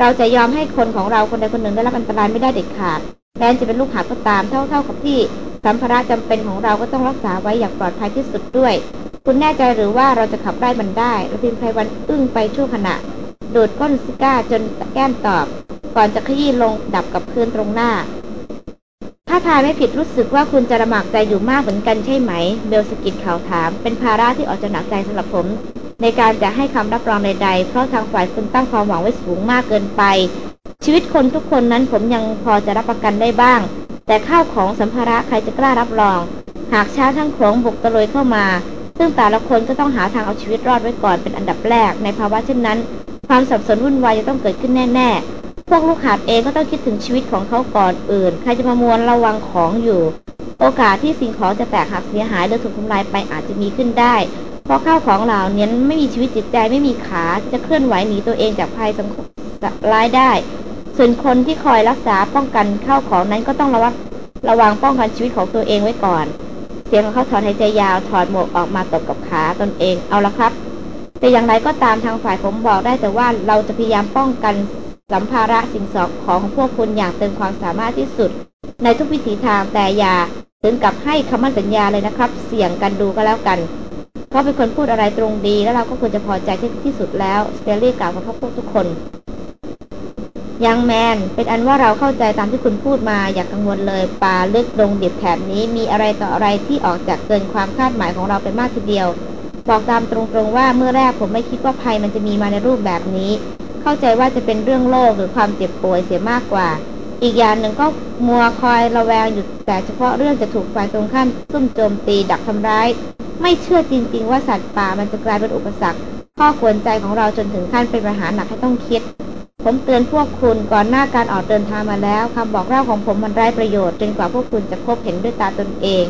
เราจะยอมให้คนของเราคนใดคนหนึ่งได้รับอันตรายไม่ได้เด็ดขาดแม้จะเป็นลูกหาก็ตามเท่าๆกับที่สัมภาระจำเป็นของเราก็ต้องรักษาไว้อย่างปลอดภัยที่สุดด้วย คุณแน่ใจหรือว่าเราจะขับไล่มันได้ระพินไพรวันอึ้งไปชั่วขณะโดดก้นซิก้าจนแก้มตอบ ก่อนจะขยี้ลงดับกับพื้นตรงหน้า ถ้าทายไม่ผิดรู้สึกว่าคุณจะระหมากใจอยู่มากเหมือนกันใช่ไหม เบลสกิดเขาถาม เป็นภาระที่ออกจะหนักใจสำหรับผม ในการจะให้คำรับรองใดๆ เพราะทางฝ่ายคุณตั้งความหวังไว้สูงมากเกินไป ชีวิตคนทุกคนนั้นผมยังพอจะรับประกันได้บ้าง แต่ข้าวของสัมภาระใครจะกล้ารับรอง หากช้าทั้งโขงบุกตะลอยเข้ามา ซึ่งแต่ละคนก็ต้องหาทางเอาชีวิตรอดไว้ก่อนเป็นอันดับแรก ในภาวะเช่นนั้น ความสับสนวุ่นวายจะต้องเกิดขึ้นแน่ ๆ วกลูกหาบเองก็ต้องคิดถึงชีวิตของเขาก่อนอื่น ใครจะมามวนระวังของอยู่ โอกาสที่สิ่งของจะแตกหักเสียหายหรือถูกทำลายไปอาจจะมีขึ้นได้ เพราะข้าวของเหล่านี้ไม่มีชีวิตจิตใจไม่มีขาจะเคลื่อนไหวหนีตัวเองจากภัยสังคมร้ายได้ ส่วนคนที่คอยรักษาป้องกันข้าวของนั้นก็ต้องระวังระวังป้องกันชีวิตของตัวเองไว้ก่อน เสียงของเขาถอนหายใจยาวถอดหมวกออกมาตบกับขาตนเองเอาละครับ แต่อย่างไรก็ตามทางฝ่ายผมบอกได้แต่ว่าเราจะพยายามป้องกัน สัมภาระสิ่งสองของพวกคุณอย่างเต็มความสามารถที่สุด ในทุกวิถีทางแต่อย่าถึงกับให้คำมั่นสัญญาเลยนะครับ เสี่ยงกันดูก็แล้วกัน เพราะเป็นคนพูดอะไรตรงดี แล้วเราก็ควรจะพอใจที่ที่สุดแล้วสเตลลี่กล่าวกับพวกทุกคนยังแมน เป็นอันว่าเราเข้าใจตามที่คุณพูดมาอย่ากกังวลเลยป่าลึกดงดิบแถบนี้มีอะไรต่ออะไรที่ออกจากเกินความคาดหมายของเราไปมากทีเดียว บอกตามตรงๆว่าเมื่อแรกผมไม่คิดว่าภัยมันจะมีมาในรูปแบบนี้ เข้าใจว่าจะเป็นเรื่องโลกหรือความเจ็บป่วยเสียมากกว่า อีกอย่างหนึ่งก็มัวคอยระแวงอยู่แต่เฉพาะเรื่องจะถูกฝ่ายตรงข้ามซุ่มโจมตีดักทำร้าย ไม่เชื่อจริง ๆ ว่าสัตว์ป่ามันจะกลายเป็นอุปสรรคข้อควรใจของเราจนถึงขั้นเป็นปัญหาหนักให้ต้องคิด ผมเตือนพวกคุณก่อนหน้าการออกเดินทางมาแล้วคำบอกเล่าของผมมันไร้ประโยชน์จนกว่าพวกคุณจะพบเห็นด้วยตาตนเอง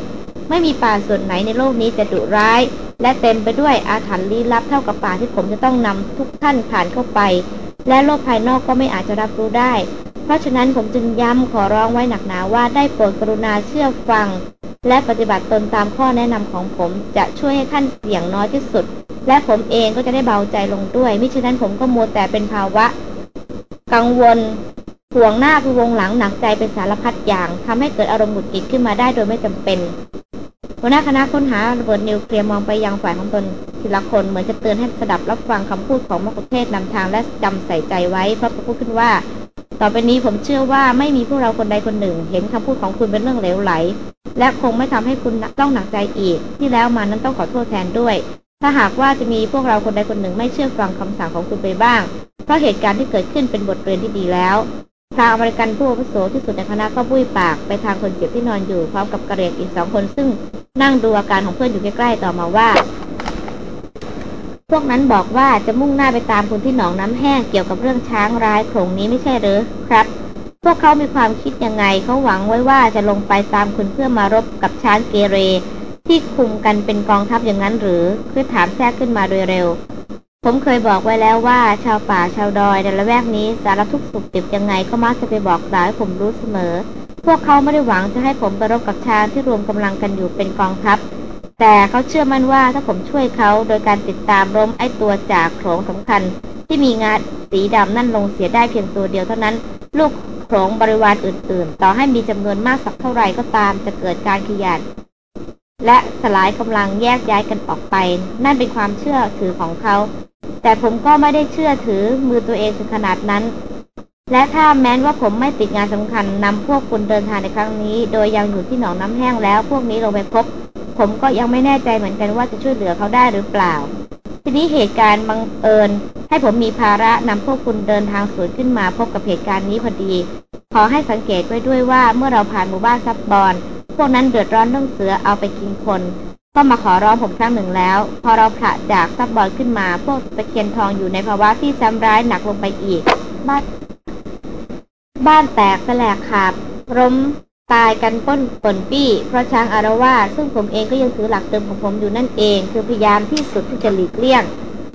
ไม่มีป่าส่วนไหนในโลกนี้จะดุร้าย และเต็มไปด้วยอาถรรพ์ลี้ลับเท่ากับป่าที่ผมจะต้องนำทุกท่านผ่านเข้าไป และโลกภายนอกก็ไม่อาจจะรับรู้ได้ เพราะฉะนั้นผมจึงย้ำขอร้องไว้หนักหนาว่าได้โปรดกรุณาเชื่อฟัง และปฏิบัติตนตามข้อแนะนำของผมจะช่วยให้ท่านเสี่ยงน้อยที่สุด และผมเองก็จะได้เบาใจลงด้วยมิฉะนั้นผมก็มัวแต่เป็นภาวะ กังวลห่วงหน้าพวงหลังหนักใจเป็นสารพัดอย่างทำให้เกิดอารมณ์หงุดหงิดขึ้นมาได้โดยไม่จำเป็น หัวหน้าคณะค้นหาระเบิดนิวเคลียร์มองไปยังฝ่ายของตนทีละคนเหมือนจะเตือนให้สดับรับฟังคำพูดของมกุเทศนำทางและจำใส่ใจไว้เพราะพูดขึ้นว่า ต่อไปนี้ผมเชื่อว่าไม่มีพวกเราคนใดคนหนึ่ง เห็นคำพูดของคุณเป็นเรื่องเหลวไหล และคงไม่ทำให้คุณต้องหนักใจอีก ที่แล้วมานั้นต้องขอโทษแทนด้วย ถ้าหากว่าจะมีพวกเราคนใดคนหนึ่งไม่เชื่อฟังคำสั่งของคุณไปบ้าง เพราะเหตุการณ์ที่เกิดขึ้นเป็นบทเรียนที่ดีแล้ว ชาวอเมริกันผู้อาวุโสที่สุดในคณะก็บุ้ยปากไปทางคนเจ็บที่นอนอยู่พร้อมกับกระเรียกอีกสองคน ซึ่งนั่งดูอาการของเพื่อนอยู่ใกล้ๆต่อมาว่า พวกนั้นบอกว่าจะมุ่งหน้าไปตามคุณที่หนองน้ำแห้งเกี่ยวกับเรื่องช้างร้ายโขงนี้ไม่ใช่หรือครับ พวกเขามีความคิดยังไงเขาหวังไว้ว่าจะลงไปตามคุณเพื่อมารบกับช้างเกเร ที่คุมกันเป็นกองทัพอย่างนั้นหรือคือถามแทรกขึ้นมาโดยเร็ว ผมเคยบอกไว้แล้วว่า ชาวป่าชาวดอยในละแวกนี้สารทุกข์สุขดิบยังไงก็มักจะไปบอกกล่าวให้ผมรู้เสมอ พวกเขาไม่ได้หวังจะให้ผมไปรบกับช้างที่รวมกำลังกันอยู่เป็นกองทัพ แต่เขาเชื่อมั่นว่าถ้าผมช่วยเขาโดยการติดตามล้มไอ้ตัวจากโขงสำคัญ ที่มีงาสีดำนั่นลงเสียได้เพียงตัวเดียวเท่านั้น ลูกโขงบริวารอื่น ๆ ต่อให้มีจำนวนมากสักเท่าไหร่ก็ตามจะเกิดการขยันและสลายกำลังแยกย้ายกันออกไป นั่นเป็นความเชื่อถือของเขา แต่ผมก็ไม่ได้เชื่อถือมือตัวเองถึงขนาดนั้น และถ้าแม้นว่าผมไม่ติดงานสำคัญนำพวกคุณเดินทางในครั้งนี้ โดยยังอยู่ที่หนองน้ำแห้งแล้ว พวกนี้ลงไปพบ ผมก็ยังไม่แน่ใจเหมือนกันว่าจะช่วยเหลือเขาได้หรือเปล่า ทีนี้เหตุการณ์บังเอิญ ให้ผมมีภาระนำพวกคุณเดินทางสวนขึ้นมาพบกับเหตุการณ์นี้พอดี ขอให้สังเกตไว้ด้วยว่าเมื่อเราผ่านหมู่บ้านซับบอนพวกนั้นเดือดร้อนเรื่องเสือเอาไปกินคน ก็มาขอร้องผมครั้งหนึ่งแล้ว พอเราผละจากซับบอนขึ้นมา พวกตะเคียนทองอยู่ในภาวะที่ซ้ำร้ายหนักลงไปอีก บ้านบ้านแตกแสลกขาบล้มตายกันป้นปนปี้ เพราะช้างอารวาสซึ่งผมเองก็ยังถือหลักเดิมของผมอยู่นั่นเอง คือพยายามที่สุดที่จะหลีกเลี่ยง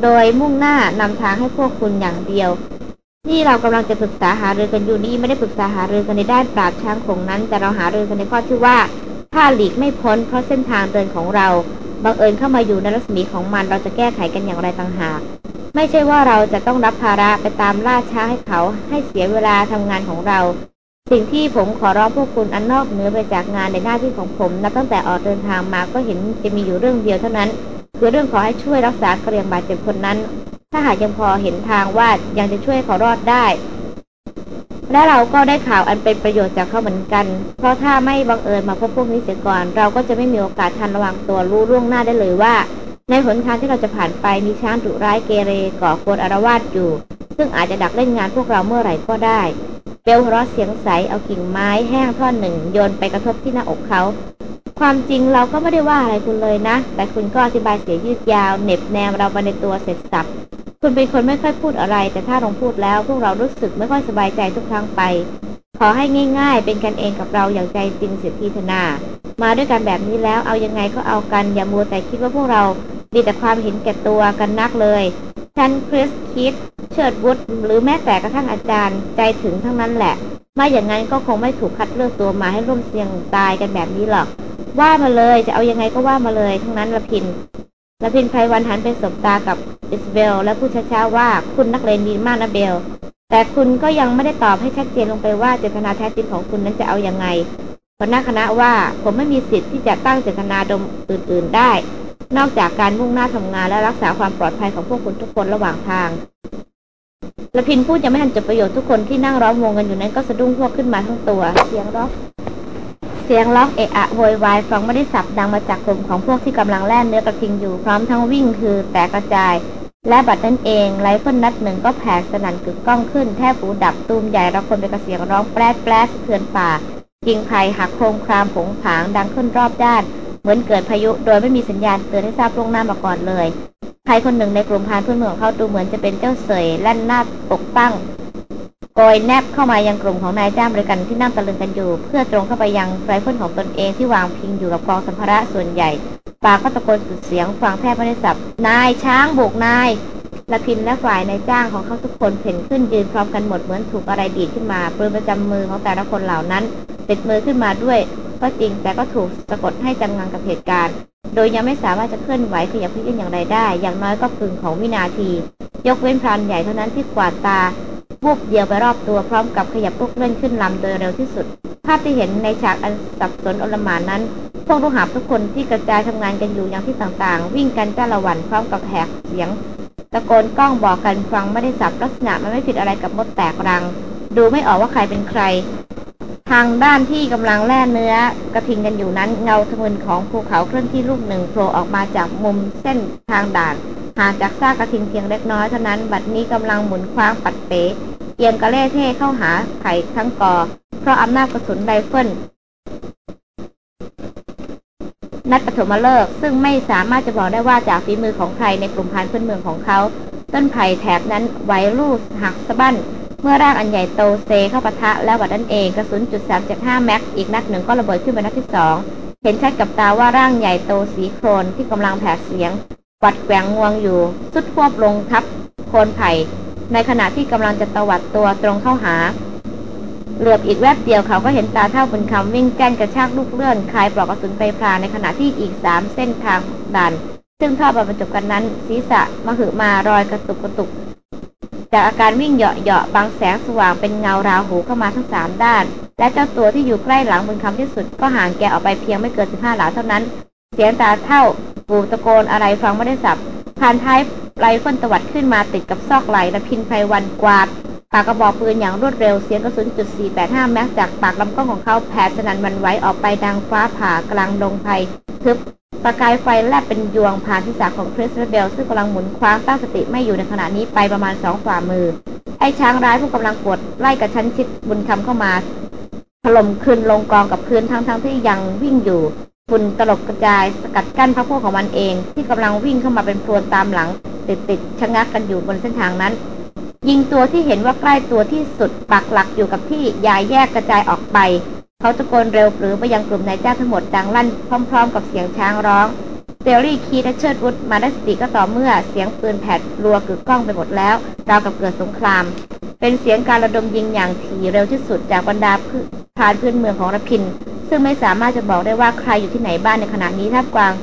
โดยมุ่งหน้านำทางให้พวกคุณอย่างเดียวที่เรากำลังจะปรึกษาหารือกันอยู่นี้ไม่ได้ปรึกษาหารือกันในด้านปราบช้างคงนั้น แต่เราหารือกันในข้อที่ว่า ถ้าหลีกไม่พ้นเพราะเส้นทางเดินของเราบังเอิญเข้ามาอยู่ในรัศมีของมันเราจะแก้ไขกันอย่างไรต่างหาก ไม่ใช่ว่าเราจะต้องรับภาระไปตามล่าช้าให้เขาให้เสียเวลาทำงานของเรา สิ่งที่ผมขอร้องพวกคุณอันนอกเหนือไปจากงานในหน้าที่ของผมนับตั้งแต่ออกเดินทางมาก็เห็นจะมีอยู่เรื่องเดียวเท่านั้น คือเรื่องขอให้ช่วยรักษากระเรียงบาดเจ็บคนนั้น ถ้าหากยังพอเห็นทางว่ายังจะช่วยเขารอดได้ และเราก็ได้ข่าวอันเป็นประโยชน์จากเขาเหมือนกัน เพราะถ้าไม่บังเอิญมาพบพวกนี้เสียก่อน เราก็จะไม่มีโอกาสทันระวังตัวรู้ล่วงหน้าได้เลยว่า ในหนทางที่เราจะผ่านไปมีช้างดุร้ายเกเรก่อกวนอารวาสอยู่ ซึ่งอาจจะดักเล่นงานพวกเราเมื่อไหร่ก็ได้ เบลราะเสียงใสเอากิ่งไม้แห้งท่อนหนึ่งโยนไปกระทบที่หน้าอกเขา ความจริงเราก็ไม่ได้ว่าอะไรคุณเลยนะ แต่คุณก็อธิบายเสียยืดยาวเหน็บแนมเราไปในตัวเสร็จสับ คุณเป็นคนไม่ค่อยพูดอะไร แต่ถ้าลงพูดแล้วพวกเรารู้สึกไม่ค่อยสบายใจทุกครั้งไป ขอให้ง่าย ๆ เป็นกันเองกับเราอย่างใจจริงเสียทีธนา มาด้วยกันแบบนี้แล้วเอายังไงก็เอากันอย่ามัวแต่คิดว่าพวกเรามีแต่ความเห็นแก่ตัวกันนักเลยฉันคริสคิด เชิดวุฒหรือแม้แต่กระทั่งอาจารย์ใจถึงทั้งนั้นแหละไม่อย่างนั้นก็คงไม่ถูกคัดเลือกตัวมาให้ร่วมเสี่ยงตายกันแบบนี้หรอก ว่ามาเลยจะเอายังไงก็ว่ามาเลยทั้งนั้นละพิน ละพินไพรวันหันไปสบตากับอิสเบล และพูดช้าๆว่าคุณนักเลงดีมากนะเบล แต่คุณก็ยังไม่ได้ตอบให้ชัดเจนลงไปว่าเจตนาแท้จริงของคุณนั้นจะเอาอยัางไงหัวหน้าคณะว่าผมไม่มีสิทธิ์ที่จะตั้งเจตนาดมอื่น ๆได้ นอกจากการมุ่งหน้าทำงานและรักษาความปลอดภัยของพวกคุณทุกคนระหว่างทางรพินทร์พูดยังไม่ทันจบประโยชน์ทุกคนที่นั่งล้อมวงกันอยู่นั้นก็สะดุ้งพรวดขึ้นมาทั้งตัว เสียงร้อง เสียงร้องเอะอะโวยวายฟังไม่ได้สับดังมาจากกลุ่มของพวกที่กำลังแล่เนื้อกระทิงอยู่พร้อมทั้งวิ่งฮือแตกกระจาย และบัดนั้นเองไรเฟิลนัดหนึ่งก็แผดสนั่นกึกก้องขึ้นแทบหูดับตูมใหญ่ระคนไปกับเสียงร้องแปร๋แปร๋สะเทือนป่ากิ่งไผ่หักโครงครามผงผางดังขึ้นรอบด้าน เหมือนเกิดพายุโดยไม่มีสัญญาณเตือนให้ทราบล่วงหน้ามาก่อนเลยใครคนหนึ่งในกลุ่มพานเพื่อนเมืองเขาดูเหมือนจะเป็นเจ้าเสยแล่นหน้าปกตั้ง โกยแนบเข้ามายังกลุ่มของนายจ้างบริการที่นั่งตะลึงกันอยู่ เพื่อตรงเข้าไปยังไรเฟิลของตนเองที่วางพิงอยู่กับกองสัมภาระส่วนใหญ่ ปากก็ตะโกนสุดเสียงฟังแทบไม่ได้สับนายช้างโบกนายละพินและฝ่ายนายจ้างของเขาทุกคนเพ่นขึ้นยืนพร้อมกันหมดเหมือนถูกอะไรดีดขึ้นมาปืนประจำมือของแต่ละคนเหล่านั้น ติดมือขึ้นมาด้วย ก็จริงแต่ก็ถูกสะกดให้จำงันกับเหตุการณ์ โดยยังไม่สามารถจะเคลื่อนไหวขยับพลิกอย่างไรได้ อย่างน้อยก็กึ่งของวินาที ยกเว้นพรานใหญ่เท่านั้นที่กวาดตา วูบเดียวไปรอบตัวพร้อมกับขยับพวกเลื่อนขึ้นลำโดยเร็วที่สุด ภาพที่เห็นในฉากอันสับสนอลหม่านนั้น พวกลูกหาบทุกคนที่กระจายทำงานกันอยู่อย่างที่ต่างๆ วิ่งกันจ้าละวันพร้อมกับแหกเสียง ตะโกนกล้องบอกกันฟังไม่ได้สับลักษณะมันไม่ผิดอะไรกับมดแตกรัง ดูไม่ออกว่าใครเป็นใคร ทางด้านที่กำลังแล่เนื้อกระทิงกันอยู่นั้น เงาทะมึนของภูเขาเคลื่อนที่ลูกหนึ่งโผล่ออกมาจากมุมเส้นทางด่านห่างจากซากกระทิงเพียงเล็กน้อยเท่านั้น บัดนี้กำลังหมุนคว้างปัดเป๋เอียงกะเท่เร่เข้าหาไผ่ทั้งกอ เพราะอำนาจกระสุนไรเฟิลนัดปฐมฤกษ์ซึ่งไม่สามารถจะบอกได้ว่าจากฝีมือของใครในกลุ่มพรานพื้นเมืองของเขา ต้นไผ่แถบนั้นไหวลูกหักสะบั้น มื่อร่างอันใหญ่โตเซเข้าปะทะแล้ววัดนั้นเองกระสุนจุด375แม็กอีกนัดหนึ่งก็ระเบิดขึ้นเป็นนัดที่สองเห็นชัดกับตาว่าร่างใหญ่โตสีโครนที่กำลังแผดเสียงวัดแกว่งงวงอยู่สุดควบลงทับโคนไผ่ ในขณะที่กำลังจะตวัดตัวตรงเข้าหา เหลือบอีกแวบเดียวเขาก็เห็นตาเท่าบุญคำวิ่งแจ้นกระชากลูกเลื่อนคลายปลอกกระสุนไปพลาในขณะที่อีกสามเส้นทางด่านซึ่งท่อบรรจบกันนั้น ศีรษะมหึมารอยกระตุกกระตุก จากอาการวิ่งเหาะเหาะบังแสงสว่างเป็นเงาราหูเข้ามาทั้งสามด้าน และเจ้าตัวที่อยู่ใกล้หลังบุญคำที่สุด ก็ห่างแกออกไปเพียงไม่เกินสิบห้าหลาเท่านั้น เสียงตาเฒ่าปูตะโกนอะไรฟังไม่ได้สับพานท้ายไรเฟิลตวัดขึ้นมาติดกับซอกไหล่รพินทร์ไพรวัลย์กวาดปากกระบอกปืนอย่างรวดเร็วเสียงกระสุนจุด485แม็กจากปากลำกล้องของเขาแผดสนั่นหวั่นไหวออกไปดังฟ้าผ่ากลางดงไผ่ทึบ ประกายไฟแลบเป็นยวงผ่านศีรษะของคริสและเบลซึ่งกำลังหมุนคว้างตั้งสติไม่อยู่ในขณะนี้ไปประมาณสองฝ่ามือ ไอ้ช้างร้ายผู้กำลังกดไล่กระชั้นชิดบุญคำเข้ามาถล่มคืนลงกองกับพื้นทั้งๆทที่ยังวิ่งอยู่ฝุ่นตลบกระจายสกัดกั้นพระพวกของมันเอง ที่กำลังวิ่งเข้ามาเป็นพรวนตามหลัง ติดติดชะงักกันอยู่บนเส้นทางนั้น ยิงตัวที่เห็นว่าใกล้ตัวที่สุดปักหลักอยู่กับที่ยายแยกกระจายออกไป เขาตะโกนเร็วหรือไปยังกลุ่มนายจ้างทั้งหมดดังลั่นพร้อม ๆ กับเสียงช้างร้องเตอรี่คีและเชิดวุฒมาได้สติก็ต่อเมื่อเสียงปืนแผดรัวกึกก้องไปหมดแล้วราวกับเกิดสงคราม เป็นเสียงการระดมยิงอย่างถี่เร็วที่สุดจากบรรดาพานพื้นเมืองของรพิน ซึ่งไม่สามารถจะบอกได้ว่าใครอยู่ที่ไหนบ้านในขณะนี้ท่ามกลาง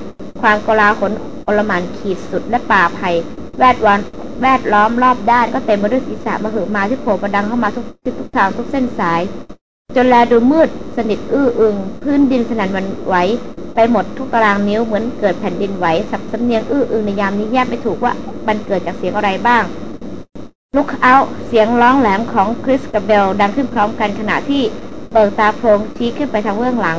ความกลาหลอลหมานขีดสุดและป่าไผ่ แวดวันแวดล้อมรอบด้านก็เต็มไปด้วยศีรษะมหึมาที่โผล่ประดังเข้ามาทุกทิศทุกทางทุกเส้นสาย จนแลดูมืดสนิทอื้ออึง พื้นดินสนั่นวันไหวไปหมดทุกตารางนิ้วเหมือนเกิดแผ่นดินไหวสับสำเนียงอื้ออึงในยามนี้แยกไม่ถูกว่ามันเกิดจากเสียงอะไรบ้างลุกเอาเสียงร้องแหลมของคริสกับเบลดังขึ้นพร้อมกันขณะที่เปิดตาโพรงชี้ขึ้นไปทางเบื้องหลัง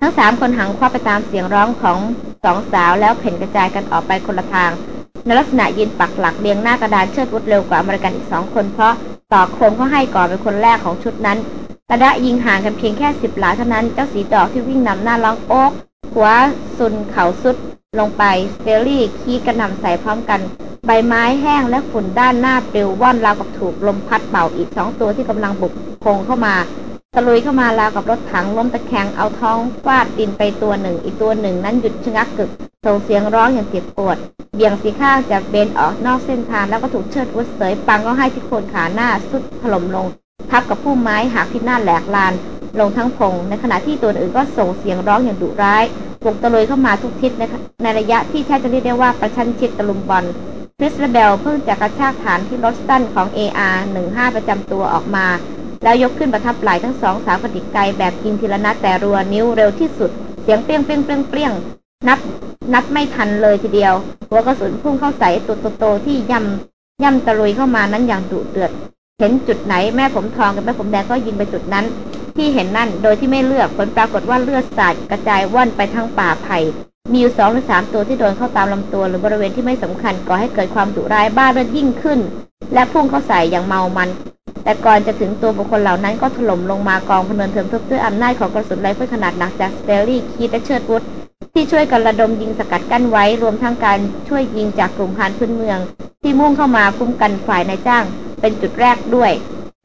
ทั้งสามคนหังคว้าไปตามเสียงร้องของสองสาวแล้วเพ่นกระจายกันออกไปคนละทาง ในลักษณะยืนปักหลักเรียงหน้ากระดานเชิดวุฒเร็วกว่าอเมริกันอีกสองคน เพราะต่อโคมเขาให้ก่อนเป็นคนแรกของชุดนั้นระยะยิงห่างกันเพียงแค่สิบหลาเท่านั้นเจ้าสีดอกที่วิ่งนำหน้าร้องโอ๊กหัวซุนเข่าสุดลงไปสเตลลี่ขี้กระหน่ำใส่พร้อมกัน ใบไม้แห้งและฝุ่นด้านหน้าปลิวว่อนราวกับถูกลมพัดเป่าอีกสองตัวที่กำลังบุกพงเข้ามา ตะลุยเข้ามาราวกับรถถังล้มตะแคงเอาท้องฟาดดินไปตัวหนึ่ง อีกตัวหนึ่งนั้นหยุดชะงักกึกส่งเสียงร้องอย่างเจ็บปวด เบี่ยงสีข้างจากเบนออกนอกเส้นทางแล้วก็ถูกเชิดวุฒเสยปังก็ให้ที่โคนขาหน้าสุดถล่มลง ทับกับผู้ไม้หักที่หน้าแหลกลาน ลงทั้งพง ในขณะที่ตัวอื่นก็ส่งเสียงร้องอย่างดุร้ายปลุกตะลุยเข้ามาทุกทิศในในระยะที่แทบจะเรียกได้ว่าประชันชิดตะลุมบอลคริสและเบลเพิ่งจะกระชากฐานที่รถสตันของ AR 15ประจำตัวออกมา แล้วยกขึ้นประทับไหล่ทั้งสองสาวกระดิกไกลแบบยิงทีละนัดแต่รัวนิ้วเร็วที่สุด เสียงเปรี้ยงเปรี้ยงเปรี้ยงเปรี้ยงนับนับไม่ทันเลยทีเดียว หัวกระสุนพุ่งเข้าใส่ตัวโตๆที่ย่ำย่ำตะลุยเข้ามานั้นอย่างดุเดือด เห็นจุดไหนแม่ผมทองกับแม่ผมแดงก็ยิงไปจุดนั้น ที่เห็นนั่นโดยที่ไม่เลือกผลปรากฏว่าเลือดสาดกระจายว่อนไปทั้งป่าไผ่ มีอยู่สองหรือสามตัวที่โดนเข้าตามลำตัวหรือบริเวณที่ไม่สำคัญก่อให้เกิดความดุร้ายบ้าเลือดยิ่งขึ้น และพุ่งเข้าใส่อย่างเมามัน แต่ก่อนจะถึงตัวบุคคลเหล่านั้นก็ถล่มลงมากองพะเนินเทินทึกด้วยอำนาจของกระสุนไรเฟิลขนาดหนักจากสแตนลีย์คีธและเชิดวุฒที่ช่วยกันระดมยิงสกัดกั้นไว้ รวมทั้งการช่วยยิงจากกลุ่มพานพื้นเมือง ที่มุ่งเข้ามาคุ้มกันฝ่ายนายจ้าง เป็นจุดแรกด้วย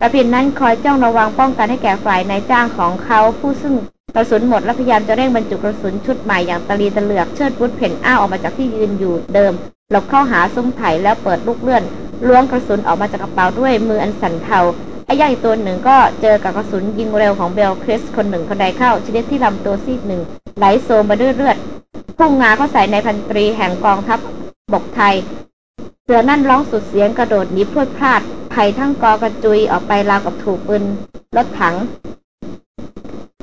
ระพินนั้นคอยจ้องระวังป้องกันให้แก่ฝ่ายนายจ้างของเขาผู้ซึ่ง กระสุนหมดและพยายามจะเร่งบรรจุกระสุนชุดใหม่อย่างตะลีตะเหลือกเชิดวุฒเพ่นอ้าออกมาจากที่ยืนอยู่เดิมหลบเข้าหาซุ้มไผ่แล้วเปิดลูกเลื่อนล้วงกระสุนออกมาจากกระเป๋าด้วยมืออันสั่นเทาไอ้ย่างอีกตัวหนึ่งก็เจอกับกระสุนยิงเร็วของเบลคริสคนหนึ่งคนใดเข้าชนิดที่ลำตัวซีกหนึ่งไหลโซมด้วยเลือดพุ่งงาเข้าใส่ในพันตรีแห่งกองทัพบกไทย เสือนั่นร้องสุดเสียงกระโดดหนีพรวดพราดไผ่ทั้งกอกระจุยออกไปราวกับถูกปืนรถถัง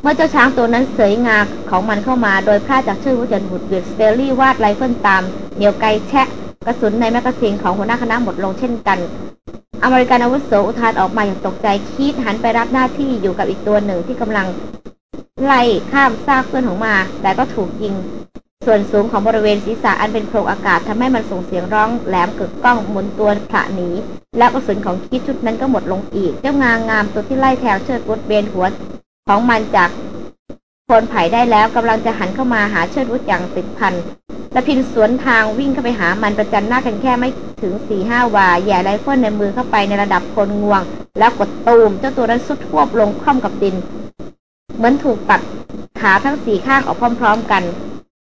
เมื่อเจ้าช้างตัวนั้นเสยงาของมันเข้ามา โดยพลาดจากเชิดวุฒหวุดหวิดสแตนลีย์วาดไรเฟิลตาม เหนี่ยวไกแชะ กระสุนในแมกกาซีนของหัวหน้าคณะหมดลงเช่นกัน อเมริกันอาวุโสอุทานออกมาอย่างตกใจคีธหันไปรับหน้าที่อยู่กับอีกตัวหนึ่งที่กำลัง ไล่ข้ามซากเพื่อนของมา แต่ก็ถูกยิง ส่วนสูงของบริเวณศีรษะอันเป็นโพรงอากาศทำให้มันส่งเสียงร้องแหลมกึกก้องหมุนตัวผละหนีแล้วกระสุนของคิดชุดนั้นก็หมดลงอีก เจ้างางามตัวที่ไล่แทงเชิดวุฒเบนหัว ของมันจากโคนไผ่ได้แล้วกำลังจะหันเข้ามาหาเชิดวุฒอย่างติดพันละพินสวนทางวิ่งเข้าไปหามันประจันหน้ากันแค่ไม่ถึงสี่ห้าวาแย่ไรเฟิลในมือเข้าไปในระดับคนงวง แล้วกดตูมเจ้าตัวนั้นสุดทวบลงคล่อมกับดิน เหมือนถูกตัดขาทั้งสี่ข้างออกพร้อม ๆ กัน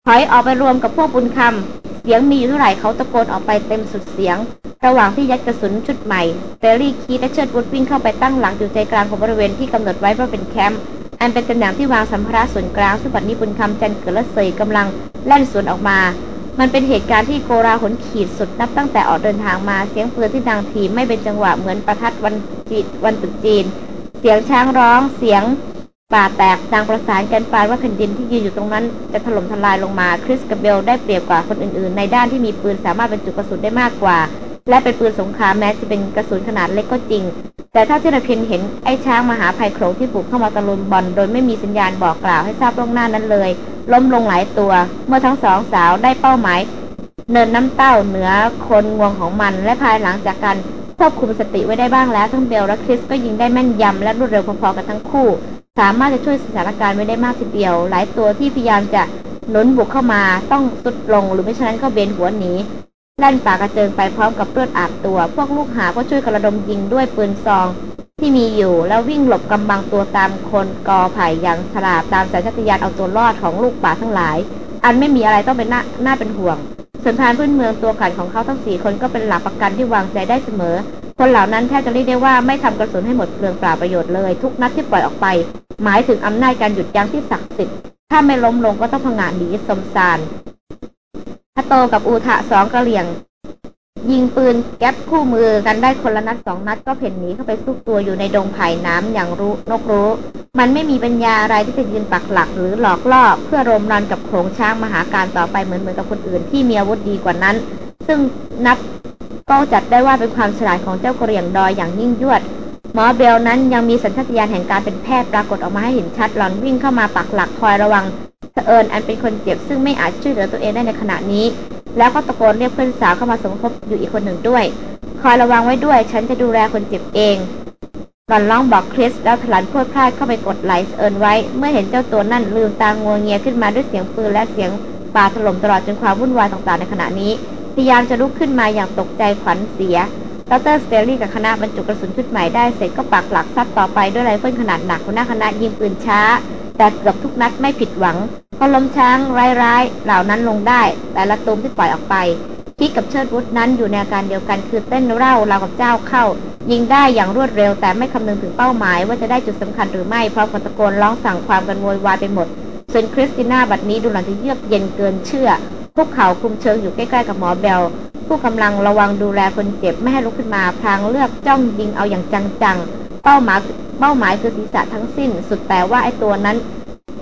ถอยออกไปรวมกับพวกบุญคำ เสียงมีอยู่เท่าไหร่เขาตะโกนออกไปเต็มสุดเสียง ระหว่างที่ยัดกระสุนชุดใหม่เตอรี่คีและเชิดวุฒวิ่งเข้าไปตั้งหลังอยู่ใจกลางของบริเวณที่กำหนดไว้ว่าเป็นแคมป์อันเป็นตำแหน่งที่วางสัมภาระส่วนกลางซึ่งบัดนี้บุญคำจันเกิดและเสยกำลังแล่นสวนออกมา มันเป็นเหตุการณ์ที่โกราหนขีดสุดนับตั้งแต่ออกเดินทางมาเสียงปืนที่ดังทีไม่เป็นจังหวะเหมือนประทัดวันจีวันตุจีน เสียงช้างร้องเสียง ป่าแตกดังประสานกันปานว่าแผ่นดินที่ยืนอยู่ตรงนั้นจะถล่มทลายลงมาคริสกับเบลได้เปรียบกว่าคนอื่นๆ ในด้านที่มีปืนสามารถบรรจุกระสุนได้มากกว่า และเป็นปืนสงครามแม้จะเป็นกระสุนขนาดเล็กก็จริง แต่ถ้าที่ระพินเห็นไอ้ช้างมหาภัยโขงที่บุกเข้ามาตะลุมบอลโดยไม่มีสัญญาณบอกกล่าวให้ทราบล่วงหน้านั้นเลย ล้มลงหลายตัว เมื่อทั้งสองสาวได้เป้าหมาย เนินน้ำเต้าเหนือคนงวงของมันและภายหลังจากการ ควบคุมสติไว้ได้บ้างแล้ว ทั้งเบลและคริสก็ยิงได้แม่นยำและรวดเร็วพอๆกันทั้งคู่ สามารถจะช่วยสถานการณ์ไว้ได้มากทีเดียว หลายตัวที่พยายามจะหนุนบุกเข้ามาต้องสุดลงหรือไม่ฉะนั้นก็เบนหัวหนีแล่นป่ากระเจิงไปพร้อมกับเลือดอาบตัว พวกลูกหาก็ช่วยกระดมยิงด้วยปืนซอง ที่มีอยู่แล้ววิ่งหลบกำบังตัวตามคนกอไผ่อย่างฉลาดตามสายชาตญาณเอาตัวรอดของลูกป่าทั้งหลาย อันไม่มีอะไรต้องเป็นหน่าหน่าเป็นห่วง ส่วนพานพื้นเมืองตัวขันของเขาทั้งสี่คนก็เป็นหลักประกันที่วางใจได้เสมอ คนเหล่านั้นแทบจะเรียกได้ว่าไม่ทำกระสุนให้หมดเปลืองเปล่าประโยชน์เลย ทุกนัดที่ปล่อยออกไป หมายถึงอำนาจการหยุดยั้งที่ศักดิ์สิทธิ์ถ้าไม่ล้มลงก็ต้องพงาหนีสมสารพระโตกับอูทะสองกระเหลี่ยง ยิงปืนแก๊ปคู่มือกันได้คนละนัดสองนัดก็เพ่นหนีเข้าไปซุกตัวอยู่ในดงไผ่น้ำอย่างรู้นกรู้ มันไม่มีปัญญาอะไรที่จะยืนปักหลักหรือหลอกล่อเพื่อรมรันกับโขงช้างมหาการต่อไปเหมือนเหมือนกับคนอื่นที่มีอาวุธดีกว่านั้น ซึ่งนับก็จัดได้ว่าเป็นความฉลาดของเจ้ากระเรียงดอยอย่างยิ่งยวดหมอเบลนั้นยังมีสัญชาตญาณแห่งการเป็นแพทย์ปรากฏออกมาให้เห็นชัดหลอนวิ่งเข้ามาปักหลักคอยระวังเผอิญอันเป็นคนเจ็บซึ่งไม่อาจช่วยเหลือตัวเองได้ในขณะนี้ แล้วก็ตะโกนเรียกเพื่อนสาวเข้ามาสมทบอยู่อีกคนหนึ่งด้วย คอยระวังไว้ด้วย ฉันจะดูแลคนเจ็บเองหลอนร้องบอกคริสแล้วถลันพรวดพราดเข้าไปกดไหล่เอิญไว้ เมื่อเห็นเจ้าตัวนั่นลืมตางัวเงียขึ้นมาด้วยเสียงปืนและเสียงป่าถล่มตลอดจนความวุ่นวายต่างๆในขณะนี้ พยายามจะลุกขึ้นมาอย่างตกใจขวัญเสียดร.สแตนลีย์กับคณะบรรจุกระสุนชุดใหม่ได้เสร็จก็ปักหลักซัดต่อไปด้วยไรเฟิลขนาดหนักหัวหน้าคณะยิงปืนช้า แต่เกือบทุกนัดไม่ผิดหวัง พอล้มช้างร้ายๆเหล่านั้นลงได้ แต่ละตูมที่ปล่อยออกไปคีธกับเชิดวุฒนั้นอยู่ในอาการเดียวกันคือเต้นเร่าราวกับเจ้าเข้า ยิงได้อย่างรวดเร็ว แต่ไม่คำนึงถึงเป้าหมาย ว่าจะได้จุดสำคัญหรือไม่พร้อมกับตะโกนร้องสั่งความกันโวยวายไปหมดส่วนคริสติน่าบัดนี้ดูหลังจะเยือกเย็นเกินเชื่อพวกเขาคุมเชิงอยู่ใกล้ๆกับหมอเบลผู้กำลังระวังดูแลคนเจ็บไม่ให้ลุกขึ้นมาพลางเลือกจ้องยิงเอาอย่างจังๆเป้าหมายเป้าหมายคือศีรษะทั้งสิ้น สุดแต่ว่าไอ้ตัวนั้น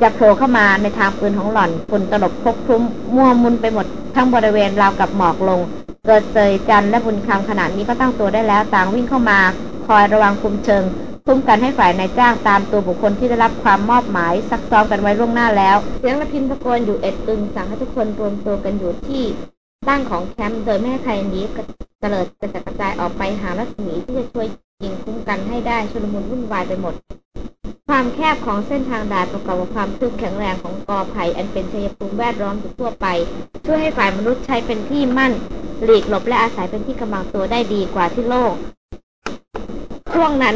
จะโผล่เข้ามาในทางปืนของหล่อนฝุ่นตลบพกคลุ้มมัวมุนไปหมดทั้งบริเวณราวกับหมอกลง เกิดเสยจันและบุญคำขนาดนี้ก็ตั้งตัวได้แล้วต่างวิ่งเข้ามา คอยระวังคุมเชิงคุ้มกันให้ฝ่ายนายจ้างตามตัวบุคคลที่ได้รับความมอบหมายซักซ้อมกันไว้ล่วงหน้าแล้ว เสียงระพินตะโกนอยู่เอ็ดตึงสั่งให้ทุกคนรวมตัวกันอยู่ที่ตั้งของแคมป์โดยไม่ให้ใครหนีกระเตลิดกระจัดกระจายออกไปหารัศมีที่จะช่วยยิงคุ้มกันให้ได้ชุลมุนวุ่นวายไปหมด ความแคบของเส้นทางด่านประกอบกับความทึบแข็งแรงของกอไผ่อันเป็นชัยภูมิแวดล้อมทั่วไป ช่วยให้ฝ่ายมนุษย์ใช้เป็นที่มั่น หลีกหลบและอาศัยเป็นที่กำบังตัวได้ดีกว่าที่โลก ช่วงนั้น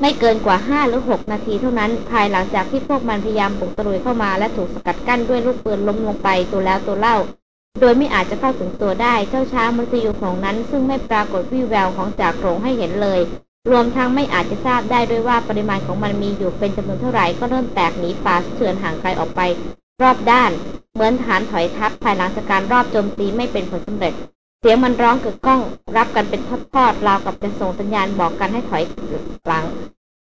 ไม่เกินกว่าห้าหรือหกนาทีเท่านั้น ภายหลังจากที่พวกมันพยายามบุกตะลุยเข้ามาและถูกสกัดกั้นด้วยลูกปืนล้มลงไปตัวแล้วตัวเล่า โดยไม่อาจจะเข้าถึงตัวได้ เจ้าช้างมฤตยูของนั้น ซึ่งไม่ปรากฏวิวแววของจากโขงให้เห็นเลย รวมทั้งไม่อาจจะทราบได้ด้วยว่าปริมาณของมันมีอยู่เป็นจำนวนเท่าไหร่ก็เริ่มแตกหนีป่าเถื่อนห่างไกลออกไป รอบด้าน เหมือนฐานถอยทัพภายหลังจากการรอบโจมตีไม่เป็นผลสำเร็จ เสียงมันร้องกึกก้อง รับกันเป็นทอดๆราวกับจะส่งสัญญาณบอกกันให้ถอยหลัง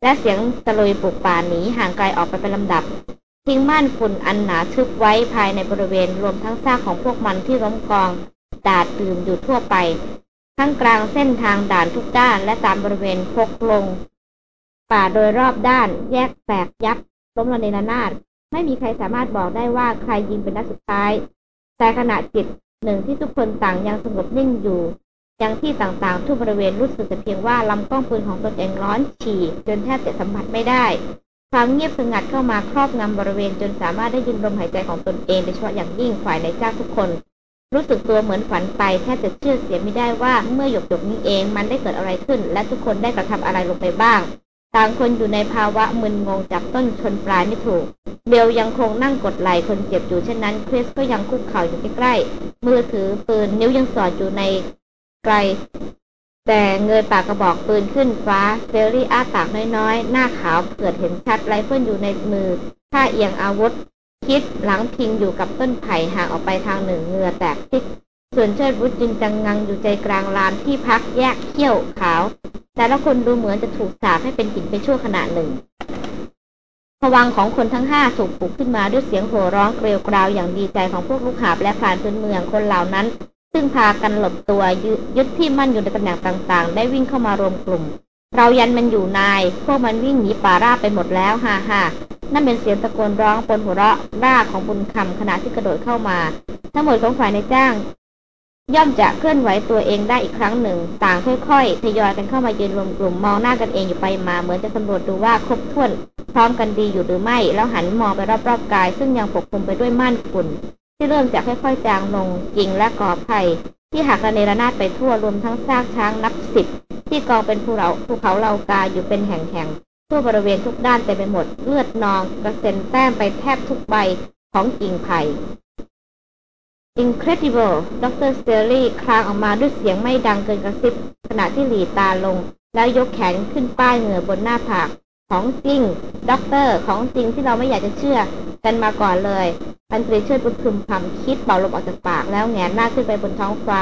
และเสียงตะลุยปลุกป่าหนีห่างไกลออกไปเป็นลำดับ ทิ้งม่านฝุ่นอันหนาทึบไว้ภายในบริเวณรวมทั้งซากของพวกมันที่ล้มกอง ดาดตื่นอยู่ทั่วไป ทั้งกลางเส้นทางด่านทุกด้านและตามบริเวณพกลง ป่าโดยรอบด้านแยกแตกยับล้มระเนระนาดไม่มีใครสามารถบอกได้ว่าใครยิงเป็นนัดสุดท้าย แต่ขณะจิตหนึ่งที่ทุกคนต่างยังสงบนิ่งอยู่ยังที่ต่างๆ ทั่วบริเวณรู้สึกแต่เพียงว่าลำกล้องปืนของตนเองร้อนฉี่จนแทบจะสัมผัสไม่ได้ ความเงียบสงัดเข้ามาครอบงำบริเวณจนสามารถได้ยินลมหายใจของตนเองโดยเฉพาะอย่างยิ่งฝ่ายในเจ้าทุกคน รู้สึกตัวเหมือนฝันไปแทบจะเชื่อเสียไม่ได้ว่าเมื่อหยกหยกนี้เองมันได้เกิดอะไรขึ้น และทุกคนได้กระทำอะไรลงไปบ้าง ต่างคนอยู่ในภาวะมึนงงจับต้นชนปลายไม่ถูก เบลล์ยังคงนั่งกดไหล่คนเจ็บอยู่เช่นนั้นคริสก็ยังคุกเข่าอยู่ใกล้ๆมือถือปืนนิ้วยังสอดอยู่ในไก แต่เงยปากกระบอกปืนขึ้นฟ้าสแตนลีย์อ้าปากน้อยๆ หน้าขาวเผือดเห็นชัดไรเฟิลอยู่ในมือท่าเอียงอาวุธ คีธหลังพิงอยู่กับต้นไผ่ห่างออกไปทางหนึ่งเหงื่อแตกซิกส่วนเชิดวุฒยืนจังงังอยู่ใจกลางลานที่พักแยกเขี้ยวขาว แต่ละคนดูเหมือนจะถูกสาบให้เป็นหินไปชั่วขณะหนึ่งผวังของคนทั้งห้าถูกปลุกขึ้นมาด้วยเสียงโห่ร้องเกลียวกราวอย่างดีใจของพวกลูกหาบและพรานพื้นเมืองคนเหล่านั้น ซึ่งพากันหลบตัวยึดที่มั่นอยู่ในตำแหน่งต่างๆ ได้วิ่งเข้ามารวมกลุ่ม เรายันมันอยู่นาย พวกมันวิ่งหนีป่าราบไปหมดแล้วฮ่าฮ่า นั่นเป็นเสียงตะโกนร้องปนหัวเราะร่าของบุญคำขณะที่กระโดดเข้ามา ทั้งหมดของฝ่ายในจ้าง ย่อมจะเคลื่อนไหวตัวเองได้อีกครั้งหนึ่ง ต่างค่อยๆทยอยกันเข้ามายืนรวมกลุ่มมองหน้ากันเองอยู่ไปมา เหมือนจะสำรวจดูว่าครบถ้วน พร้อมกันดีอยู่หรือไม่ แล้วหันมองไปรอบๆกาย ซึ่งยังปกคลุมไปด้วยม่านฝุ่นที่เริ่มจะค่อยๆจางลงจริงและกอไผ่ที่หักระเนระนาดไปทั่วรวมทั้งซากช้างนับสิบที่กองเป็นภูเขาภูเขาเหล่ากาอยู่เป็นแห่งๆ ทั่วบริเวณทุกด้านเต็มไปหมดเลือดนองกระเซ็นแต้มไปแทบทุกใบของกิ่งไผ่ Incredible ดร.สแตนลีย์ครางออกมาด้วยเสียงไม่ดังเกินกระซิบขณะที่หรี่ตาลง แล้วยกแขนขึ้นป้ายเหงื่อบนหน้าผาก ของจริงด็อกเตอร์ของจริงที่เราไม่อยากจะเชื่อ กันมาก่อนเลยพันตรีเชิดวุฒพึมพำคีธเป่าลมออกจากปากแล้วแหงนหน้าขึ้นไปบนท้องฟ้า